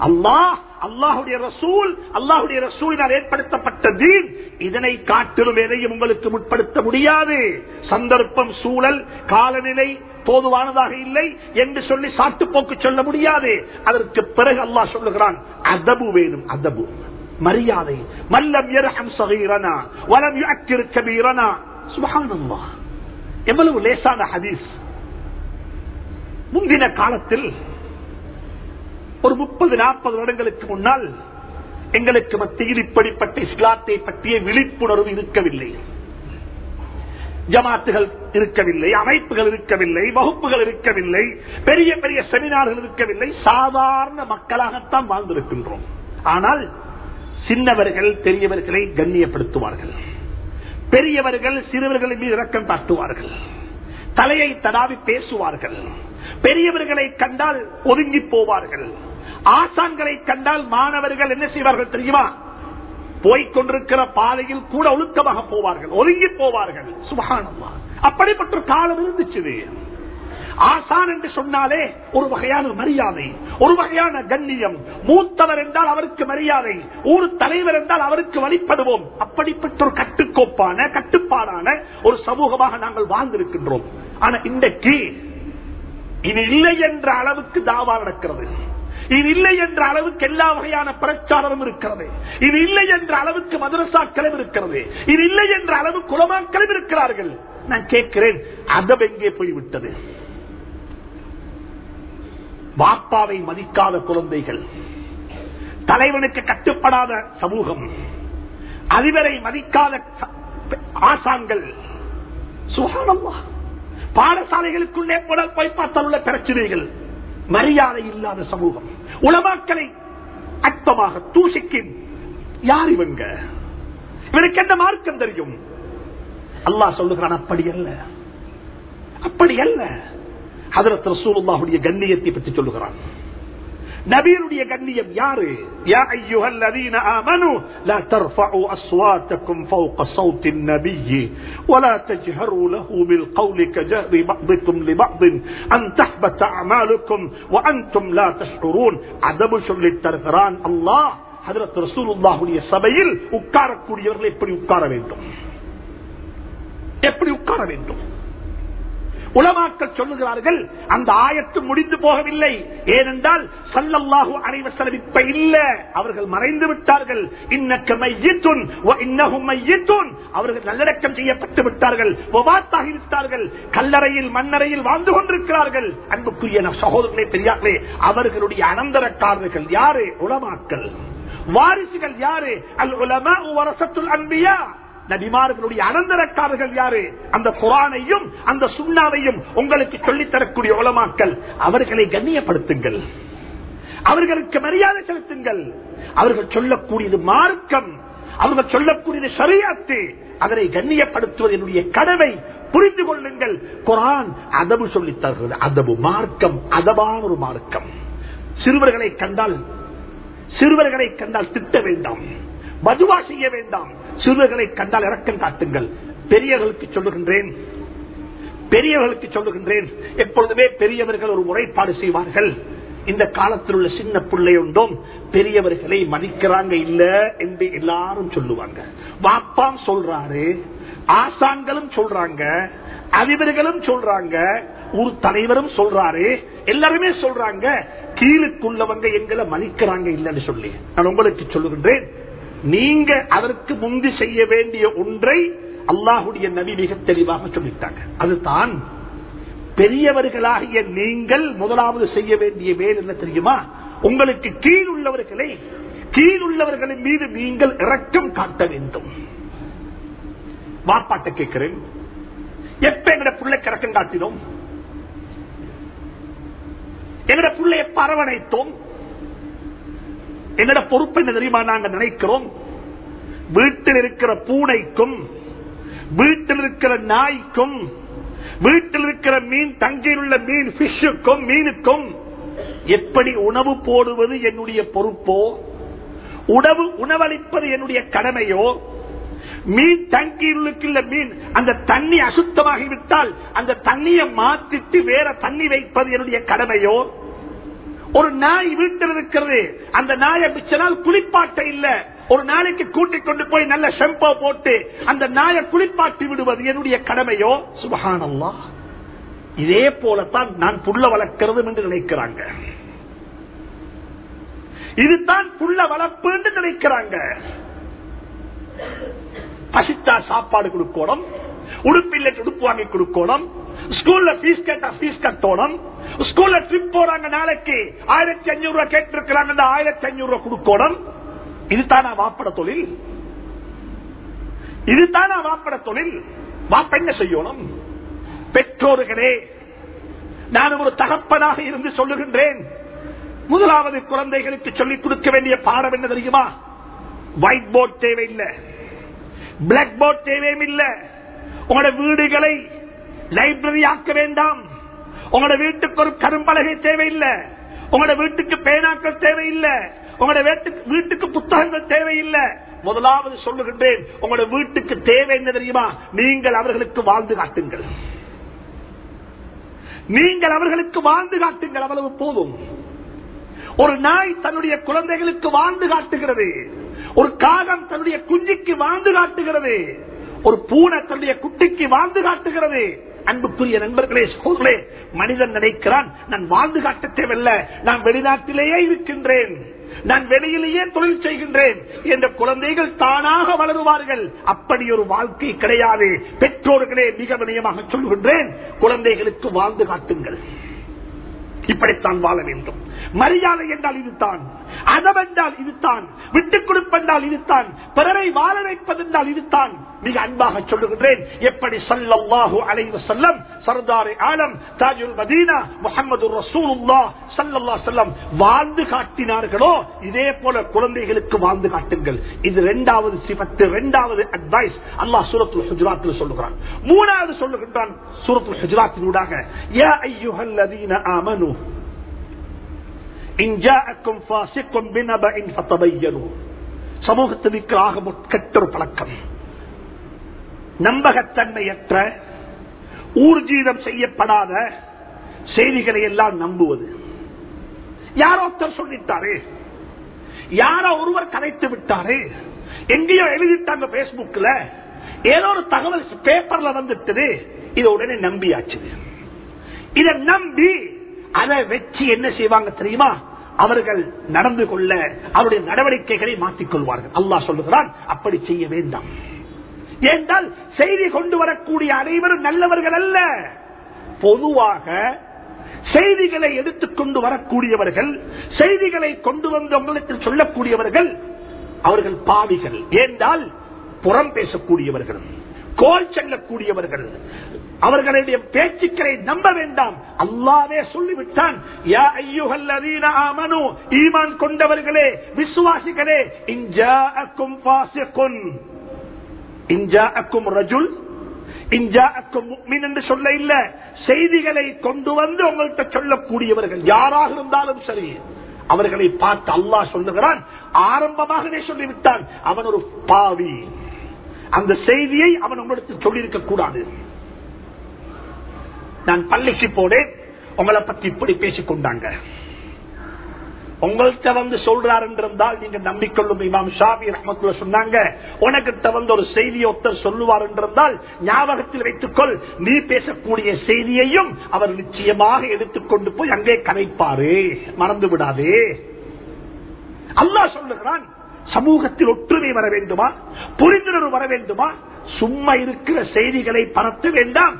அல்லாஹ் அல்லாஹுடைய ரசூல் அல்லாஹுடைய ரசூலினால் ஏற்படுத்தப்பட்ட தீன். இதனை காட்டிலும் எதையும் உங்களுக்கு முற்படுத்த முடியாது. சந்தர்ப்பம் சூழல் காலநிலை போதுவானதாக இல்லை என்று சொல்லி சாட்டுப்போக்கு சொல்ல முடியாது. அதற்கு பிறகு அல்லாஹ் சொல்லுகிறான் அதபு வேணும் அதபு. மரியாதை. மல்லம் யர்ஹம் சகீரனா வலம் கபீரனா. எவ்வளவு லேசான ஹதீஸ். முந்தின காலத்தில் ஒரு முப்பது நாற்பது வருடங்களுக்கு முன்னால் எங்களுக்கு மத்தியில் இப்படிப்பட்ட இஸ்லாத்தை பற்றிய விழிப்புணர்வு இருக்கவில்லை. ஜமாத்துகள் இருக்கவில்லை அமைப்புகள் இருக்கவில்லை வகுப்புகள் இருக்கவில்லை பெரிய பெரிய செமினார்கள் இருக்கவில்லை. சாதாரண மக்களாகத்தான் வாழ்ந்திருக்கின்றோம். ஆனால் சின்னவர்கள் பெரியவர்களை கண்ணியப்படுத்துவார்கள். பெரியவர்கள் சிறுவர்களின் மீது இறக்கம் காட்டுவார்கள். தலையை தடாவி பேசுவார்கள். பெரியவர்களை கண்டால் ஒதுங்கி போவார்கள். ஆசான்களை கண்டால் மாணவர்கள் என்ன செய்வார்கள் தெரியுமா? போய்கொண்டிருக்கிற பாதையில் கூட ஒழுக்கமாக போவார்கள் ஒதுங்கி போவார்கள். சுபகானம்மா அப்படிப்பட்ட காலம் இருந்துச்சு ஆசான் என்று சொன்னாலே ஒரு வகையான மரியாதை ஒரு வகையான கண்ணியம். மூத்தவர் என்றால் அவருக்கு மரியாதை ஒரு தலைவர் என்றால் அவருக்கு வழிபடுவோம். அப்படிப்பட்ட ஒரு கட்டுக்கோப்பான கட்டுப்பாடான ஒரு சமூகமாக நாங்கள் வாழ்ந்திருக்கின்றோம். ஆனா இன்றைக்கு இது இல்லை என்ற அளவுக்கு தாவா நடக்கிறது. இது இல்லை என்ற அளவுக்கு எல்லா வகையான பிரச்சாரமும் இருக்கிறது. இது இல்லை என்ற அளவுக்கு மதரசாக்களும் இருக்கிறது. இது இல்லை என்ற அளவுக்கு குலமாக்களும் இருக்கிறார்கள். நான் கேட்கிறேன் அதம் எங்கே போய்விட்டது? வாப்பாவை மதிக்காத குழந்தைகள் தலைவனுக்கு கட்டுப்படாத சமூகம் அதிபரை மதிக்காத ஆசான்கள். சுகானம்மா பாடசாலைகளுக்குள்ளே போய் பார்த்தால் உள்ள பிரச்சனைகள் மரியாதை இல்லாத சமூகம். உலமாக்களை அற்பமாக தூசிக்கு யார் இவங்க? இவனுக்கு எந்த மார்க்கம் தெரியும்? அல்லாஹ் சொல்லுகிறான் அப்படி அல்ல. அப்படி அல்ல. ஹதரத் ரசூலுல்லாஹுடைய கண்ணியத்தை பற்றி சொல்லுகிறான். நபியனுடைய கண்ணியம் யாரு யா ஐயுஹல் லதீன ஆமனு லா தர்ஃபஉ அஸ்வாத்தக்கும் ஃபௌக صوت النبي ولا تجهروا له بالقول كجهر بعضكم لبعض ان تحبط اعمالكم وانتم لا تشعرون அதபு சொல்லி தருகிறான் அல்லாஹ் ஹஜரத் ரசூலுல்லாஹுடைய சபையில் உட்காரக்கூடியவர்கள் எப்படி உட்கார வேண்டும் எப்படி உட்கார வேண்டும் உலமாக்கள் சொல்லுகிறார்கள் அந்த ஆயத்து முடிந்து போகவில்லை. ஏனென்றால் சல்லல்லாஹு அனைவர் இப்ப இல்ல. அவர்கள் மறைந்து விட்டார்கள். இன்னக்கு மையத்துன் அவர்கள் நல்லடக்கம் செய்யப்பட்டு விட்டார்கள். வபாத்தாகி விட்டார்கள். கல்லறையில் மண்ணறையில் வாழ்ந்து கொண்டிருக்கிறார்கள். அன்புக்குரிய சகோதரனை பெரியார்களே அவர்களுடைய அனந்தரக்காரர்கள் யாரு? உலமாக்கள். வாரிசுகள் யாரு? அல் உலமா வரசத்துல் அன்பியா. நபிமார்களுடைய அனந்தரக்காரர்கள் யாரு? அந்த குரானையும் அந்த சுண்ணாவையும் உங்களுக்கு சொல்லித் தரக்கூடிய உலமாக்கள். அவர்களை கண்ணியப்படுத்துங்கள். அவர்களுக்கு மரியாதை செலுத்துங்கள். அவர்கள் சொல்லக்கூடியது மார்க்கம். அவர்கள் சொல்லக்கூடியது சரியாத்து அதனை கண்ணியப்படுத்துவது என்னுடைய கடமை. புரிந்து கொள்ளுங்கள். குரான் அதபு சொல்லித் தருகிறது. அதபு மார்க்கம். அதபான ஒரு மார்க்கம். சிறுவர்களை கண்டால் சிறுவர்களை கண்டால் திட்ட வேண்டாம். மதுவா செய்ய வேண்டாம். சிறுவர்களை கண்டால் இறக்கம் காட்டுங்கள். பெரியவர்களுக்கு சொல்லுகின்றேன். பெரியவர்களுக்கு சொல்லுகின்றேன். எப்பொழுதுமே பெரியவர்கள் ஒரு முறைப்பாடு செய்வார்கள். இந்த காலத்தில் உள்ள சின்ன பிள்ளை ஒன்றும் பெரியவர்களை மதிக்கிறாங்க இல்ல என்று எல்லாரும் சொல்லுவாங்க. வாப்பாம் சொல்றாரு ஆசான்களும் சொல்றாங்க அதிபர்களும் சொல்றாங்க ஒரு தலைவரும் சொல்றாரு எல்லாருமே சொல்றாங்க. கீழுக்குள்ளவங்க எங்களை மதிக்கிறாங்க இல்லைன்னு சொல்லி. நான் உங்களுக்கு சொல்லுகின்றேன். நீங்க அதற்கு முந்தி செய்ய வேண்டிய ஒன்றை அல்லாஹுடைய நபி மிக தெளிவாக சொல்லிட்டாங்க. அதுதான் பெரியவர்களாகிய நீங்கள் முதலாவது செய்ய வேண்டிய வேல் என்ன தெரியுமா? உங்களுக்கு கீழ் உள்ளவர்களை கீழ் உள்ளவர்களின் மீது நீங்கள் இரக்கம் காட்ட வேண்டும். வாப்பாட்ட கேட்கிறேன். எப்ப எங்கட பிள்ளைக்கு கிறக்கம் காட்டினோம்? எங்கட பிள்ளை எப்ப அரவணைத்தோம்? எங்கட பொறுப்பு என்ன தெரியுமா நாங்க நினைக்கிறோம்? வீட்டில் இருக்கிற பூனைக்கும் வீட்டில் இருக்கிற நாய்க்கும் வீட்டில் இருக்கிற மீன் தங்கையில் உள்ள மீன் பிஷுக்கும் மீனுக்கும் எப்படி உணவு போடுவது என்னுடைய பொறுப்போ? உணவு உணவளிப்பது என்னுடைய கடமையோ? மீன் தங்கியுள்ள மீன் அந்த தண்ணி அசுத்தமாகிவிட்டால் அந்த தண்ணியை மாத்திட்டு வேற தண்ணி வைப்பது என்னுடைய கடமையோ? ஒரு நாய் வீட்டில் இருக்கிறது. அந்த நாயை பிச்சனால் குளிப்பாட்ட இல்ல. ஒரு நாளைக்கு கூட்டிக் கொண்டு போய் நல்ல ஷெம்போ போட்டு அந்த நாயை குளிப்பாட்டி விடுவது என்னுடைய கடமையோ? சுபகானல்லா இதே போலத்தான் நான் புள்ள வளர்க்கிறது என்று நினைக்கிறாங்க. இதுதான் புள்ள வளர்ப்பு என்று நினைக்கிறாங்க. பசித்தா சாப்பாடு கொடுக்கணும். உடுப்பில்லை உடுப்பு வாங்கி கொடுக்கணும். ஸ்கூல்ல பீஸ் கேட்டா பீஸ் கட்டணும். ஸ்கூல்ல ட்ரிப் போறாங்க நாளைக்கு. ஆயிரத்தி அஞ்சூறு ரூபாய் கேட்டிருக்கிறாங்க ஆயிரத்தி அஞ்சூறு ரூபாய் கொடுக்கணும். இதுதானா வாப்பட தொழில்? இதுதானா வாப்பட தொழில்? வாப்ப என்ன செய்யணும்? பெற்றோர்களே நான் ஒரு தகப்பனாக இருந்து சொல்லுகின்றேன். முதலாவது குழந்தைகளுக்கு சொல்லிக் கொடுக்க வேண்டிய பாடம் என்ன தெரியுமா? ஒயிட் போர்ட் தேவையில்லை. பிளாக் போர்ட் தேவையும் இல்லை. உங்களோட வீடுகளை லைப்ரரி ஆக்க வேண்டாம். உங்களோட வீட்டுக்கு ஒரு கரும்பலகை தேவையில்லை. உங்களோட வீட்டுக்கு பேனாக்கள் தேவையில்லை. உங்களோட வீட்டுக்கு புத்தகங்கள் தேவையில்லை. முதலாவது சொல்லுகின்றேன் உங்களோட வீட்டுக்கு தேவை என்ன தெரியுமா? நீங்கள் அவர்களுக்கு வாழ்ந்து காட்டுங்கள். நீங்கள் அவர்களுக்கு வாழ்ந்து காட்டுங்கள் அவ்வளவு போதும். ஒரு நாய் தன்னுடைய குழந்தைகளுக்கு வாழ்ந்து காட்டுகிறது. ஒரு காகம் தன்னுடைய குஞ்சிக்கு வாழ்ந்து காட்டுகிறது. ஒரு பூனை தன்னுடைய குட்டிக்கு வாழ்ந்து காட்டுகிறது. அன்புக்குரிய நண்பர்களே சோதர்களே மனிதன் நினைக்கிறான் நான் வாழ்ந்து காட்ட தேவையில்ல. நான் வெளிநாட்டிலேயே இருக்கின்றேன். நான் வெளியிலேயே தொழில் செய்கின்றேன். என்ற குழந்தைகள் தானாக வளருவார்கள். அப்படி ஒரு வாழ்க்கை கிடையாது. பெற்றோர்களே மிக வினயமாக சொல்கின்றேன் குழந்தைகளுக்கு வாழ்ந்து காட்டுங்கள். இப்படித்தான் வாழ வேண்டும். மரியாதை என்றால் இதுதான். அதவென்றால் இதுதான் விட்டுக் கொடுப்பென்றால் இதுதான் பிறரை வாழ வைப்பதென்றால் இதுதான். மிக அன்பாக சொல்லுகின்றேன். எப்படி சல்லாஹூ அலைவ செல்லம் சர்தாரி ஆலம் தாஜுல் மதீனா முகமது ரசூலுல்லா சல்லல்லா செல்லம் வாழ்ந்து காட்டினார்களோ இதே போல குழந்தைகளுக்கு வாழ்ந்து காட்டுங்கள். இது இரண்டாவது சிபத்து இரண்டாவது அட்வைஸ் அல்லாஹ் சூரத்துல் ஹுஜராத்தில் சொல்லுகிறான். மூணாவது சொல்லுகின்றான் சூரத்துல் ஹுஜராத்தினூடாக யா ஐயுஹல்லதீன ஆமனு சமூகத்திற்கு ஆக கெட்ட ஒரு பழக்கம். நம்பகத்தன்மையற்ற ஊர்ஜீதம் செய்யப்படாத செய்திகளை எல்லாம் நம்புவது. யாரோ ஒருத்தர் சொல்லிட்டாரு. யாரோ ஒருவர் கலைத்து விட்டாரு. எங்கேயோ எழுதிட்டாங்க பேஸ்புக்ல ஏதோ ஒரு தகவல் பேப்பர்ல வந்துட்டது. இதை உடனே நம்பியாச்சு இதை நம்பி அதை வச்சு என்ன செய்வாங்க தெரியுமா? அவர்கள் நடந்து கொள்ள அவருடைய நடவடிக்கைகளை மாற்றிக் கொள்வார்கள். அல்லாஹ் சொல்லுகிறான் அப்படி செய்ய வேண்டாம். ஏனென்றால் செய்தி கொண்டு வரக்கூடிய அனைவரும் நல்லவர்கள் அல்ல. பொதுவாக செய்திகளை எடுத்துக்கொண்டு வரக்கூடியவர்கள் செய்திகளை கொண்டு வந்து உங்களுக்கு சொல்லக்கூடியவர்கள் அவர்கள் பாவிகள். ஏனென்றால் புறம் பேசக்கூடியவர்கள். கோல் செல்லக்கூடியவர்கள். அவர்களுடைய பேச்சுக்களை நம்ப வேண்டாம். அல்லாவே சொல்லிவிட்டான் ஈமான் கொண்டவர்களே விசுவாசிகளே இஞ்சாக்கும் இஞ்சாக்கும் ரஜுல் என்று சொல்ல இல்ல. செய்திகளை கொண்டு வந்து உங்கள்கிட்ட சொல்லக்கூடியவர்கள் யாராக இருந்தாலும் சரி அவர்களை பார்த்து அல்லாஹ் சொல்லுகிறான். ஆரம்பமாகவே சொல்லிவிட்டான் அவன் ஒரு பாவி. அந்த செய்தியை அவன் உங்களுக்கு சொல்லியிருக்க கூடாது. நான் பள்ளிக்கு போனேன் உங்களை பத்தி இப்படி பேசிக் கொண்டாங்க. உங்கள்கிட்ட வந்து சொல்றாரு என்றால் நீங்க நம்பிக்கொள்ளும் இமாம் ஷாபி ரஹமத்துல சொன்னாங்க. உனக்கிட்ட வந்து ஒரு செய்தி ஒருத்தர் சொல்லுவார் என்றால் ஞாபகத்தில் வைத்துக்கொள். நீ பேசக்கூடிய செய்தியையும் அவர் நிச்சயமாக எடுத்துக்கொண்டு போய் அங்கே கரைப்பாரு மறந்து விடாதே. அல்லாஹ் சொல்லுகிறான் சமூகத்தில் ஒற்றுமை வர வேண்டுமா? புரிந்துணர்வு வர வேண்டுமா? சும்மா இருக்கிற செய்திகளை பரத்த வேண்டாம்.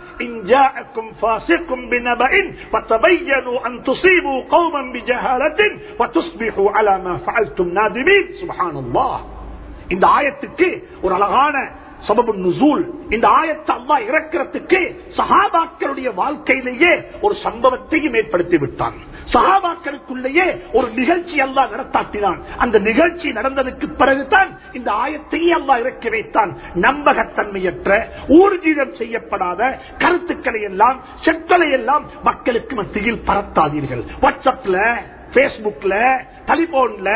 இந்த ஆயத்துக்கு ஒரு அழகான சபபு நுசூல். இந்த ஆயத்தை அல்லா இறக்கிறதுக்கு சஹாபாக்களுடைய வாழ்க்கையிலேயே ஒரு சம்பவத்தையும் ஏற்படுத்தி விட்டான். சகாபாக்களுக்குள்ளேயே ஒரு நிகழ்ச்சி அல்லா நடத்தாட்டினான். அந்த நிகழ்ச்சி நடந்ததுக்கு பிறகுதான் இந்த ஆயத்தையே அல்லா இறக்கி வைத்தான். நம்பகத்தன்மையற்ற ஊர்ஜீதம் செய்யப்படாத கருத்துக்களை எல்லாம் செட்களை எல்லாம் மக்களுக்கு மத்தியில் பரத்தாதீர்கள். வாட்ஸ்அப்ல பேஸ்புக்ல டெலிபோன்ல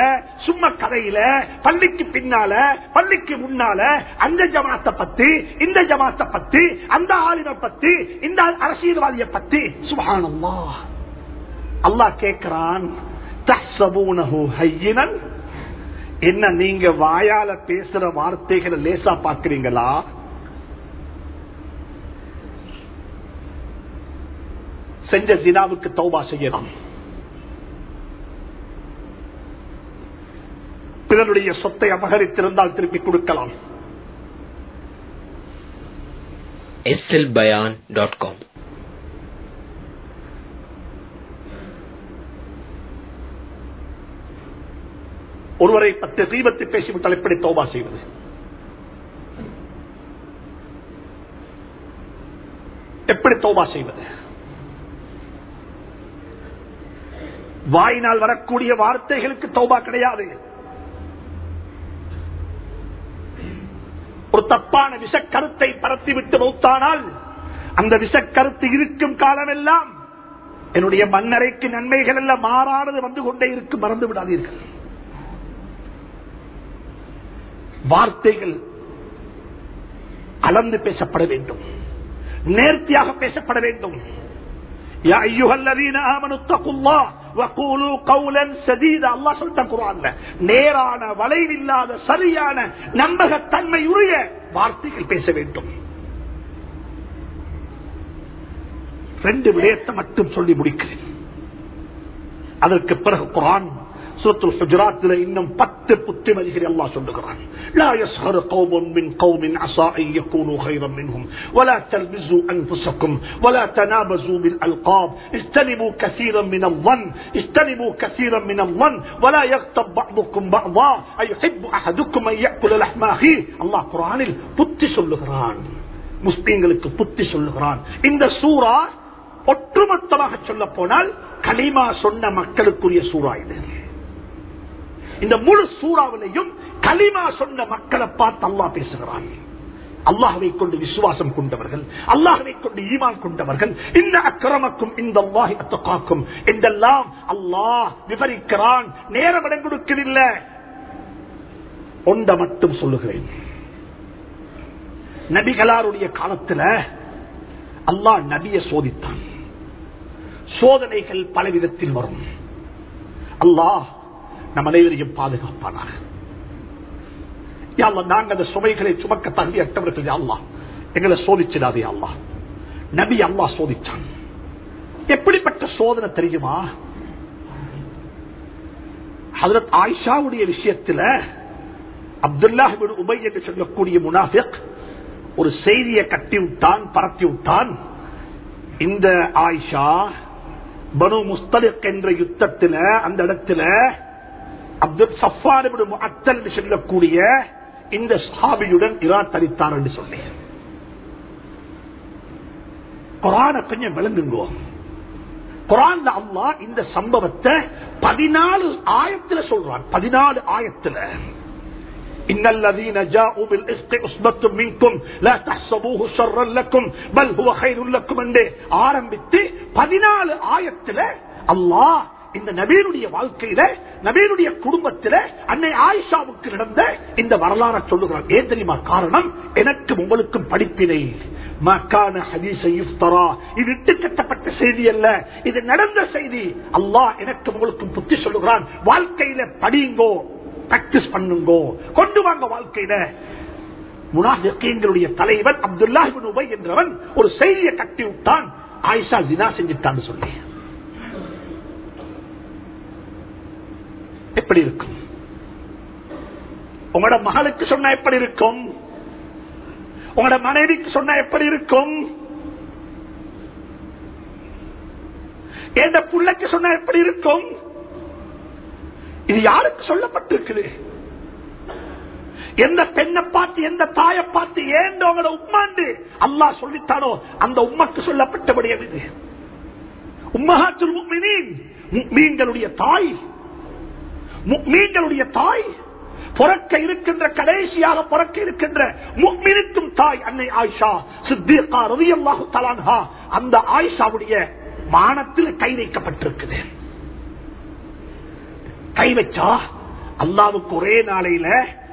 சும்மா கதையில பள்ளிக்கு பின்னால பள்ளிக்கு முன்னால அந்த ஜமாத்தை பத்தி இந்த ஜமாத்தை பத்தி அந்த ஆளுநர் பத்தி இந்த அரசியல்வாதியை பத்தி சுபானம்மா அல்லாஹ் கேட்கிறான் என்ன நீங்க வாயால பேசுற வார்த்தைகளை லேசா பாக்குறீங்களா செஞ்ச ஜினாவுக்கு தௌபா செய்யலாம். பிறருடைய சொத்தை அபகரித்திருந்தால் திருப்பி கொடுக்கலாம். Slbayan.com ஒருவரை பத்து தீபத்தை பேசிவிட்டால் எப்படி தோபா செய்வது? எப்படி தோபா செய்வது? வாயினால் வரக்கூடிய வார்த்தைகளுக்கு தௌபா கிடையாது. ஒரு தப்பான விஷக்கருத்தை பரத்திவிட்டு மௌத்தானால் அந்த விஷக்கருத்து இருக்கும் காலமெல்லாம் என்னுடைய மண்ணறைக்கு நன்மைகள் எல்லாம் மாறானது வந்து கொண்டே இருக்கு மறந்து விடாதீர்கள். வார்த்தைகள் கலந்து பேசப்பட வேண்டும். நேர்த்தியாக பேசப்பட வேண்டும். நேரான வளைவில்லாத சரியான நம்பகத்தன்மை வார்த்தைகள் பேச வேண்டும். ரெண்டு விடயத்தை மட்டும் சொல்லி முடிக்கிறேன். அதற்கு பிறகு குரான் சூரத்துல் ஹுஜராத்தில் இன்னும் பத்து புத்திமதிகளை அல்லாஹ் சொல்லுகிறான் لا يسخر قوم من قوم عسى ان يكونوا خيرا منهم ولا تلمزوا انفسكم ولا تنابزوا بالالقاب اجتنبوا كثيرا من الظن اجتنبوا كثيرا من الظن ولا يغتب بعضكم بعضا ايحب احدكم ان ياكل لحم اخيه الله குர்ஆனில் புத்தி சொல்லுகிறான் முஸ்லிம்களுக்கு புத்தி சொல்லுகிறான் இந்த சூரா ஒட்டுமொத்தமாக சொல்ல போனால் கலிமா சொன்ன மக்களுக்குரிய சூறா இது இந்த முழு சூறாவிலையும் களிமா சொன்ன மக்களை பார்த்து அல்லா பேசுகிறான். அல்லாஹவை கொண்டு விசுவாசம் கொண்டவர்கள் அல்லாஹவை கொண்டு ஈமான் கொண்டவர்கள் இந்த அக்கிரமக்கும் இந்த அல்லாஹி அத்தகாக்கும் என்றெல்லாம் அல்லாஹ் விவரிக்கிறான். நேரம் இடம் கொடுக்கவில்லை ஒன்றை மட்டும் சொல்லுகிறேன். நபிகளாருடைய காலத்துல அல்லாஹ் நபிய சோதித்தான். சோதனைகள் பல விதத்தில் வரும். அல்லாஹ் நம் அனைவரையும் பாதுகாப்பானாக. யாழ்லா நாங்கள் அந்த சுமைகளை சுமக்க தகுதியற்றவர்கள் யாழ்லா எங்களை சோதிச்சிடாதே அல்லா நபி அல்லா சோதிச்சான். எப்படிப்பட்ட சோதனை தெரியுமா? ஹதரத் ஆயிஷாவுடைய விஷயத்துல அப்துல்லாஹிபின் உபை என்று சொல்லக்கூடிய முனாஃபிக் ஒரு செய்தியை கட்டி விட்டான் பரத்தி விட்டான் இந்த ஆயிஷா பனு முஸ்தலிக் என்ற யுத்தத்தில் அந்த இடத்துல அப்துல் சஃபான் அத்தல் சொல்லக்கூடிய இந்த சாபியுடன் இரா தரித்தார் என்று சொன்னேன் குரான கொஞ்சம் விளங்குங்கோ குரான் அல்லா இந்த சம்பவத்தை பதினாலு ஆயத்துல சொல்றான் பதினாலு ஆயத்துல إن الذين جاءوا بالإسق أصبت منكم لا تحسبوه شرا لكم بل هو خير لكم என்று ஆரம்பித்து பதினாலு ஆயத்துல அல்லாஹ் இந்த நபீனுடைய வாழ்க்கையில நபீனுடைய குடும்பத்தில அன்னை ஆயிஷாவுக்கு நடந்த இந்த வரலாறு சொல்லுகிறார். ஏன் தெரியுமா? காரணம் எனக்கும் உங்களுக்கும் படிப்பினை. மக்கான ஹதீஸ இது இட்டு கட்டப்பட்ட செய்தி அல்ல. இது நடந்த செய்தி. அல்லாஹ் எனக்கும் உங்களுக்கும் புத்தி சொல்லுகிறான். வாழ்க்கையில படியுங்கோ பிராக்டிஸ் பண்ணுங்கோ. கொண்டு வாங்க வாழ்க்கையில. முனாஃபிகளுடைய தலைவன் அப்துல்லாஹிபின் உபை என்றவன் ஒரு செய்தியை கட்டி விட்டான் ஆயிஷா ஜினா செஞ்சிட்டான்னு சொல்லி. எப்படி இருக்கும்? உங்களோட மகளுக்கு சொன்னா எப்படி இருக்கும்? உங்களோட மனைவிக்கு சொன்னா எப்படி இருக்கும்? எந்த புள்ளைக்கு சொன்னா எப்படி இருக்கும்? இது யாருக்கு சொல்லப்பட்டிருக்குது? எந்த பெண்ணை பார்த்து எந்த தாயை பார்த்து ஏன் உங்களோட உம்மாண்டு அல்லாஹ் சொல்லித்தானோ அந்த உம்மக்கு சொல்லப்பட்டபடியது உம்மகாத்துல் முக்மினீன் தாய். முக்மீன்களுடைய தாய் பிறக்க இருக்கின்ற கடைசியாக பிறக்க இருக்கின்ற முக்மினுக்கும் தாய் அன்னை ஆயிஷா சித்திகா ரவி அல்லாஹு தலான்ஹா அந்த ஆயிஷாவுடைய மானத்தில் கை வைக்கப்பட்டிருக்குது. கை வச்சா அல்லாவுக்கு ஒரே நாளையில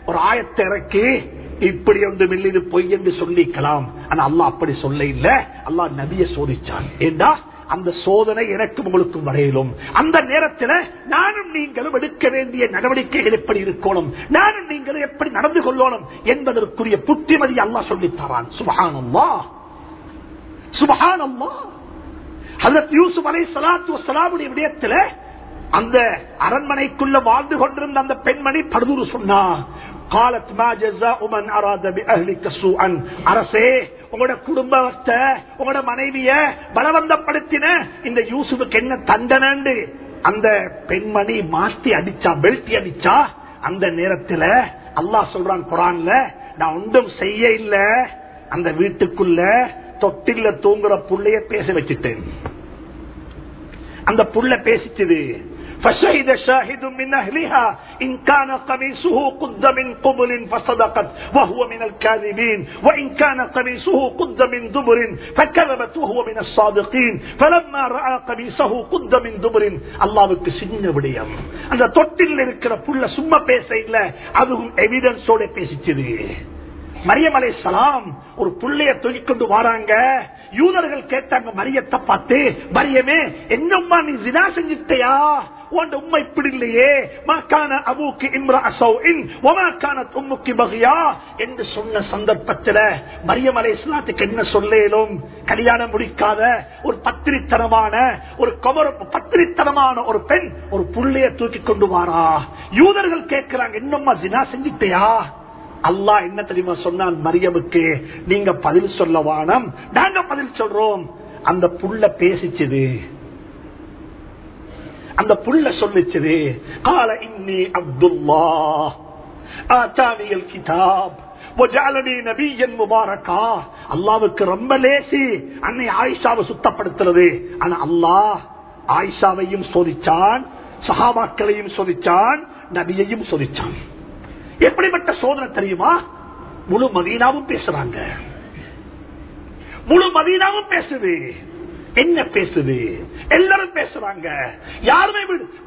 ஒரு ஆயத்தை இறக்கி இப்படி வந்து மில்லிது பொய் என்று சொல்லிக்கலாம். ஆனா அல்லாஹ் அப்படி சொல்ல இல்ல. அல்லாஹ் நபிய சோதிச்சான். ஏண்டா? அந்த சோதனை எனக்கும் உங்களுக்கும் வரையிலும். அந்த நேரத்தில் நானும் நீங்களும் எடுக்க வேண்டிய நடவடிக்கைகள் எப்படி இருக்கணும்? நானும் நீங்களும் எப்படி நடந்து கொள்ளணும் என்பதற்குரிய புத்திமதி அல்லா சொல்லித்தரான் சுபகானம்மா சுபகானம்மா ஹசரத் யூசுப் அலை சலாத்து வசலாமுடைய விடயத்தில் அந்த அரண்மனைக்குள்ள வாழ்ந்து கொண்டிருந்த அந்த பெண்மணி படுதூர் சொன்னா காலத் மா ஜஸாஉ மன் அராத பிஅஹ்லிக சூஅன் அரசே உங்களோட குடும்பத்தை உங்களோட மனைவிய பலவந்தப்படுத்தின. இந்த யூசுஃபுக்கு என்ன தண்டனண்டு? அந்த பெண்மணி மாஸ்தி அடிச்சா பெல்ட்டி அடிச்சா அந்த நேரத்துல அல்லாஹ் சொல்றான் குரான்ல நான் ஒன்றும் செய்ய இல்ல அந்த வீட்டுக்குள்ள தொட்டில தூங்குற புள்ளைய பேச வச்சுட்டேன். அந்த புள்ள பேசிச்சது فشهد شاهد من أهلها إن كان قميصه قد من قبل فصدقت وهو من الكاذبين وإن كان قميصه قد من دبر فكذبت وهو من الصادقين فلما رأى قميصه قد من دبر அல்லாவுக்கு சின்ன விடயம் அந்த தொட்டில் இருக்கிற புள்ள சும்மா பேச இல்ல அதுவும் எவிடன்ஸோட பேசிச்சது மரியம் அலை சலாம் ஒரு புள்ளைய தூக்கி கொண்டு வராங்க யூதர்கள் கேட்டாங்க மரியத்தை பார்த்து மரியமே என்னம்மா நீ ஜினா செஞ்சிட்டயா? உன் உண்மை இப்படி இல்லையே மாக்கான அபூக்கு இம்ரா அசௌஇன் ஒமாக்கான உம்முக்கு பகியா? என்று சொன்ன சந்தர்ப்பத்தில் மரியம் அலை இஸ்லாத்துக்கு என்ன சொல்லேலும் கல்யாணம் முடிக்காத ஒரு பத்திரித்தனமான ஒரு கமர பத்திரித்தனமான ஒரு பெண் ஒரு புள்ளைய தூக்கி கொண்டு வாரா. யூதர்கள் கேட்கிறாங்க என்னம்மா ஜினா செஞ்சுட்டியா? அல்லாஹ் என்ன தெரியுமா சொன்னான்? மரியமுக்கு நீங்க பதில் சொல்ல வானம். நாங்க பதில் சொல்றோம். அந்த புள்ள பேசிச்சது. அந்த புள்ள சொல்லிச்சது. கால இன்னி அப்துல்லா ஆச்சாரியல் கிதாப். அல்லாவுக்கு ரொம்ப லேசி. அன்னை ஆயிஷாவை சுத்தப்படுத்துறது. ஆனா அல்லாஹ் ஆயிஷாவையும் சோதிச்சான். சஹாபாக்களையும் சோதிச்சான். நபியையும் சோதிச்சான். எப்படிப்பட்ட சோதனை தெரியுமா? முழு மதீனாவும் பேசுறாங்க. முழு மதீனாவும் பேசுது. என்ன பேசுது? எல்லாரும் பேசுறாங்க. யாருமே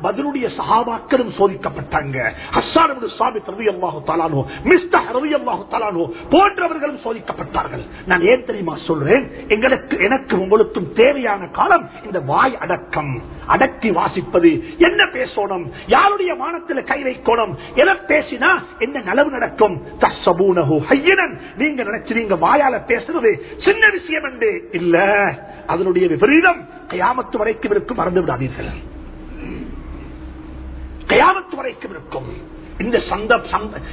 பதிலுடைய சகாபாக்களும் சோதிக்கப்பட்டாங்க. ஹஸ்ஸான் சாபித் ரவி அல்லாஹு தாலானோ மிஸ்டர் ரவி அல்லாஹு தாலானோ போன்றவர்களும் சோதிக்கப்பட்டார்கள். நான் ஏன் தெரியுமா சொல்றேன்? எங்களுக்கு எனக்கு உங்களுக்கும் தேவையான காலம் இந்த வாய் அடக்கம். அடக்கி வாசிப்பது. என்ன பேசணும்? யாருடைய மானத்தில் கை வைக்கணும்? என பேசினா என்ன நலவு நடக்கும்? தசபூனஹு ஹையனன். நீங்க நினைச்சு நீங்க வாயால பேசுறது சின்ன விஷயம் என்று இல்ல அதனுடைய விபரீதம். கயாமத்து வரைக்கும் இருக்கும் மறந்து விடாதீர்கள். கயாமத்து வரைக்கும் இருக்கும். இந்த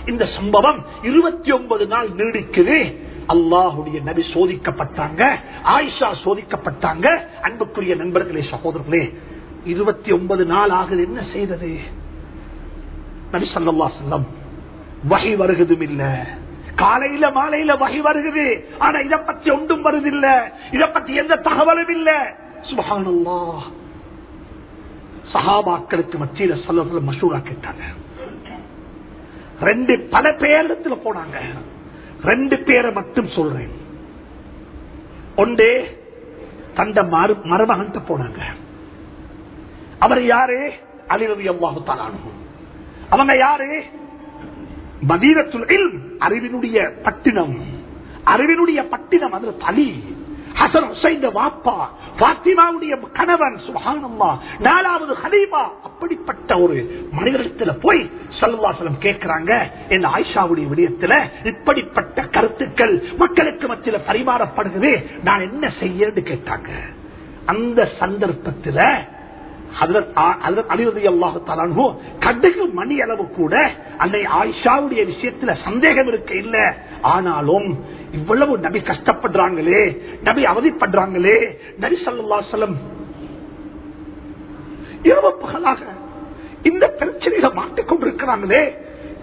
இந்த சம்பவம் இருபத்தி ஒன்பது நாள் நீடிக்குது. அல்லாஹுடைய நபி சோதிக்கப்பட்டாங்க ஆயிஷா சோதிக்கப்பட்டாங்க. அன்புக்குரிய நண்பர்களே சகோதரர்களே இருபத்தி ஒன்பது நாள் ஆகுது. என்ன செய்தது? நபி சல்லா சொல்லம் வகை வருகதும் இல்லை. காலையில மாலையில வகை வருகுது ஆனா இதை பத்தி ஒன்றும் வருதில்ல. இதை பத்தி எந்த தகவலும் இல்ல. சுபானல்லா சஹாபாக்களுக்கு மத்தியில சொல்ல மசூரா கேட்டாங்க. ரெண்டு பல பேரிடத்துல போனாங்க. ரெண்டு பேரை மட்டும் சொல்றேன். ஒன்றே தந்த மருமகன் போனாங்க. அவர் யாரு? அலிரதி அவ்வாஹு தாலானு அவங்க யாரு? மதீனத்துல் அறிவினுடைய பட்டினம். அறிவினுடைய பட்டினம் அது தலி. ஹசன் ஹுசைந்த வாப்பா பாத்திமாவுடைய கணவன் சுகானம்மா நாலாவது ஹலீமா அப்படிப்பட்ட ஒரு மனிதத்துல போய் சல்வாசலம் கேட்கிறாங்க என் ஆயிஷாவுடைய விடயத்துல இப்படிப்பட்ட கருத்துக்கள் மக்களுக்கு மத்தியில பரிமாறப்படுகிறது நான் என்ன செய்யறேன்னு கேட்டாங்க. அந்த சந்தர்ப்பத்தில் கடுகு மணி அளவு கூட அன்னை ஆயிஷாவுடைய விஷயத்துல சந்தேகம் இருக்க இல்ல. ஆனாலும் இவ்வளவு நபி கஷ்டப்படுறாங்களே நபி அவதிப்படுறாங்களே நபி சொல்லா சொல்லம் இரவு பகலாக இந்த பிரச்சனைகளை மாட்டிக்கொண்டிருக்கிறாங்களே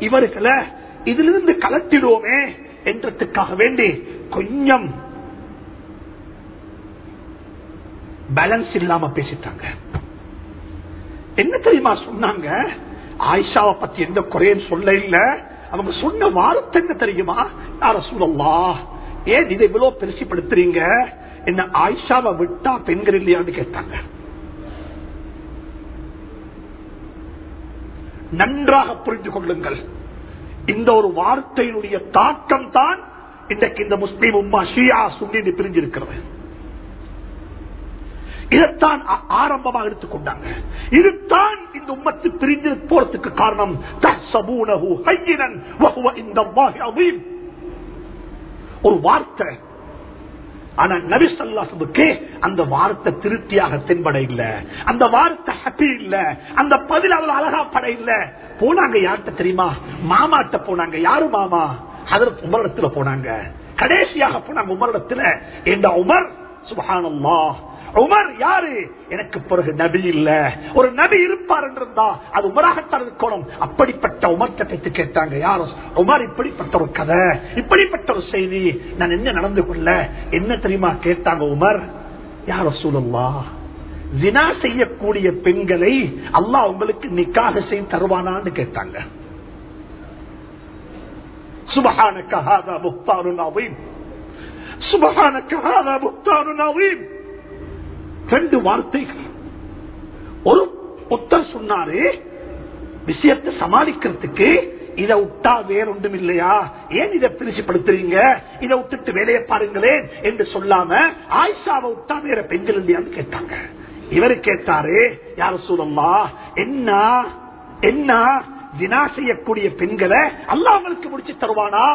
இவர்களை இதிலிருந்து கலத்திடுவோமே என்றதுக்காக வேண்டி கொஞ்சம் பேலன்ஸ் இல்லாம பேசிட்டாங்க. என்ன தெரியுமா சொன்னாங்க? ஆயிஷாவை பத்தி எந்த குறையும் சொல்ல இல்ல. அவங்க சொன்ன வார்த்தை என்ன தெரியுமா? யார சூழல்லா ஏன் இதை இவ்வளவு பெருசிப்படுத்துறீங்க? என்ன ஆயிஷாவை விட்டா பெண்கள் இல்லையான்னு கேட்டாங்க. நன்றாக புரிந்து கொள்ளுங்கள். இந்த ஒரு வார்த்தையினுடைய தாக்கம் தான் இன்றைக்கு இந்த முஸ்லீம் உம்மா ஷியா சுன்னி பிரிஞ்சிருக்கிறது. இதைத்தான் ஆ- ஆரம்பமாக எடுத்துக்கொண்டாங்க இதுதான் இந்த உம்மத்து பிரிந்து போறதுக்கு காரணம். ஒரு வார்த்தை. ஆனா நபி அந்த வார்த்தை திருப்தியாக தென்பட இல்ல. அந்த வார்த்தை ஹப்பி இல்ல. அந்த பதில் அவள் அழகா பட இல்ல. போனாங்க யார்கிட்ட தெரியுமா? மாமாட்ட போனாங்க. யாரு மாமா? அதற்கு உமரிடத்துல போனாங்க. கடைசியாக போனாங்க உமரிடத்துல என்ற உமர்? சுபஹானல்லாஹ். உமர் யாரு? எனக்கு பிறகு நபி இல்ல. ஒரு நபி இருப்பார் என்றிருந்தா அது உமராகத்தான் இருக்கணும். அப்படிப்பட்ட உமர் கட்டத்தை கேட்டாங்க யாரும் உமர் இப்படிப்பட்ட ஒரு கதை இப்படிப்பட்ட ஒரு செய்தி நான் என்ன நடந்து கொள்ள? என்ன தெரியுமா? கேட்டாங்க உமர். யார சூழல்லா ஜினா செய்யக்கூடிய பெண்களை அல்லாஹ் உங்களுக்கு நிக்காக செய்து தருவானான்னு கேட்டாங்க. சுபகான கஹாதா புக்தானுன் அதீம் சுபகான கஹாதா புக்தானுன் அதீம் ரெண்டு வார்த்தைகள். ஒரு புத்தர் சொன்னாரு விஷயத்தை சமாளிக்கிறதுக்கு இதை விட்டா வேற ஒன்றும் இல்லையா ஏன் இதை பிரிச்சுப்படுத்துறீங்க? இதை விட்டுட்டு வேலையை பாருங்களேன் என்று சொல்லாம ஆயிஷாவை விட்டா வேற பெண்கள் இல்லையான்னு கேட்டாங்க. இவரு கேட்டாரு யார சூழல்லா என்ன என்ன தினா செய்யக்கூடிய பெண்களை அல்லாஹ் அவங்களுக்கு முடிச்சு தருவானா?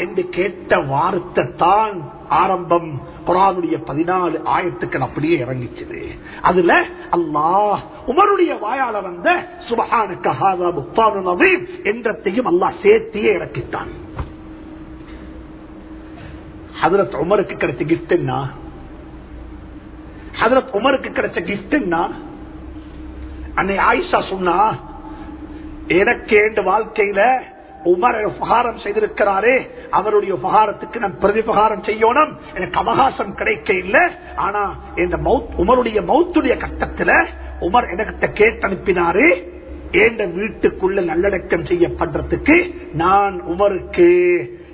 என்று கேட்ட வார்த்தை தான் ஆரம்பம். குரானுடைய பதினாலு ஆயத்துக்கள் அப்படியே இறங்கிச்சது. அதுல அல்லாஹ் உமருடைய வாயால வந்த சுபஹானுக்கு ஹாதா புத்தானு நவீம் என்றத்தையும் அல்லாஹ் சேர்த்தியே இறக்கித்தான் ஹதரத் உமருக்கு கிடைச்ச கிஃப்ட் என்ன? ஹதரத் உமருக்கு கிடைச்ச கிஃப்ட் என்ன? அன்னை ஆயிஷா சொன்னா எனக்கு வாழ்க்கையில உமர் உபகாரம் செய்திருக்கிறாரே அவருடைய உபகாரத்துக்கு நான் பிரதிபகாரம் செய்யணும். எனக்கு அவகாசம் கிடைக்க இல்லை ஆனா இந்த மவுத் உமருடைய மௌத்துடைய கட்டத்துல உமர் எனக்கிட்ட கேட்டு அனுப்பினாரு ஏண்ட வீட்டுக்குள்ள நல்லடக்கம் செய்யப்படுறதுக்கு நான் உமருக்கு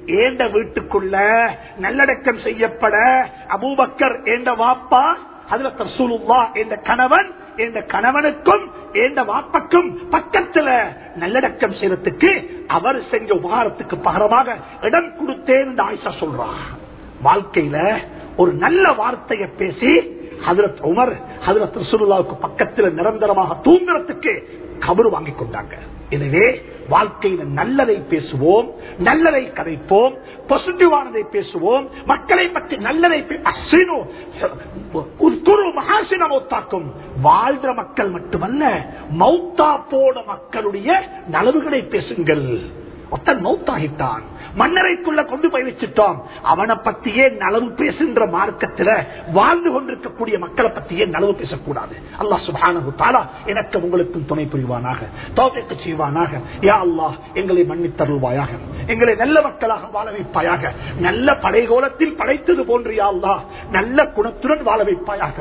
ஏண்ட வீட்டுக்குள்ள நல்லடக்கம் செய்யப்பட அபூபக்கர் ஏண்ட வாப்பா அதுல ரசூலுல்லா என்ற கணவன் என்ற கணவனுக்கும் என்ற வாப்பக்கும் பக்கத்துல நல்லடக்கம் செய்யறதுக்கு அவர் செஞ்ச உபகாரத்துக்கு பகரமாக இடம் கொடுத்தேன் என்று ஆயிஷா சொல்றா. வாழ்க்கையில ஒரு நல்ல வார்த்தையை பேசி ஹதரத் உமர் ஹதரத் ரசூலுல்லாவுக்கு பக்கத்துல நிரந்தரமாக தூங்குறதுக்கு கபரு வாங்கி கொண்டாங்க. எனவே வாழ்க்கையில நல்லதை பேசுவோம் நல்லதை கதைப்போம் பாசிட்டிவானதை பேசுவோம் மக்களை பற்றி நல்லதை மகாசினமோத்தாக்கும் அஹ்சினு, வாழ்ற மக்கள் மட்டுமல்ல மௌத்தா போன மக்களுடைய நலவுகளை பேசுங்கள். ஒருத்தன் மௌத்தாகிட்டான். மன்னரைக்குள்ள கொண்டு போய் வச்சுட்டோம். அவனை பத்தியே நலவு பேசுகின்ற மார்க்கத்துல வாழ்ந்து கொண்டிருக்கக்கூடிய மக்களை பத்தியே நலவு பேசக்கூடாது. அல்லா சுப்ஹானஹு தாலா எனக்கு உங்களுக்கும் துணை புரிவானாக தோகைக்கு செய்வானாக. யா அல்லாஹ் எங்களை மன்னித்தருள்வாயாக. எங்களை நல்ல மக்களாக வாழ வைப்பாயாக. நல்ல படைகோலத்தில் படைத்தது போன்று யா அல்லா நல்ல குணத்துடன் வாழ வைப்பாயாக.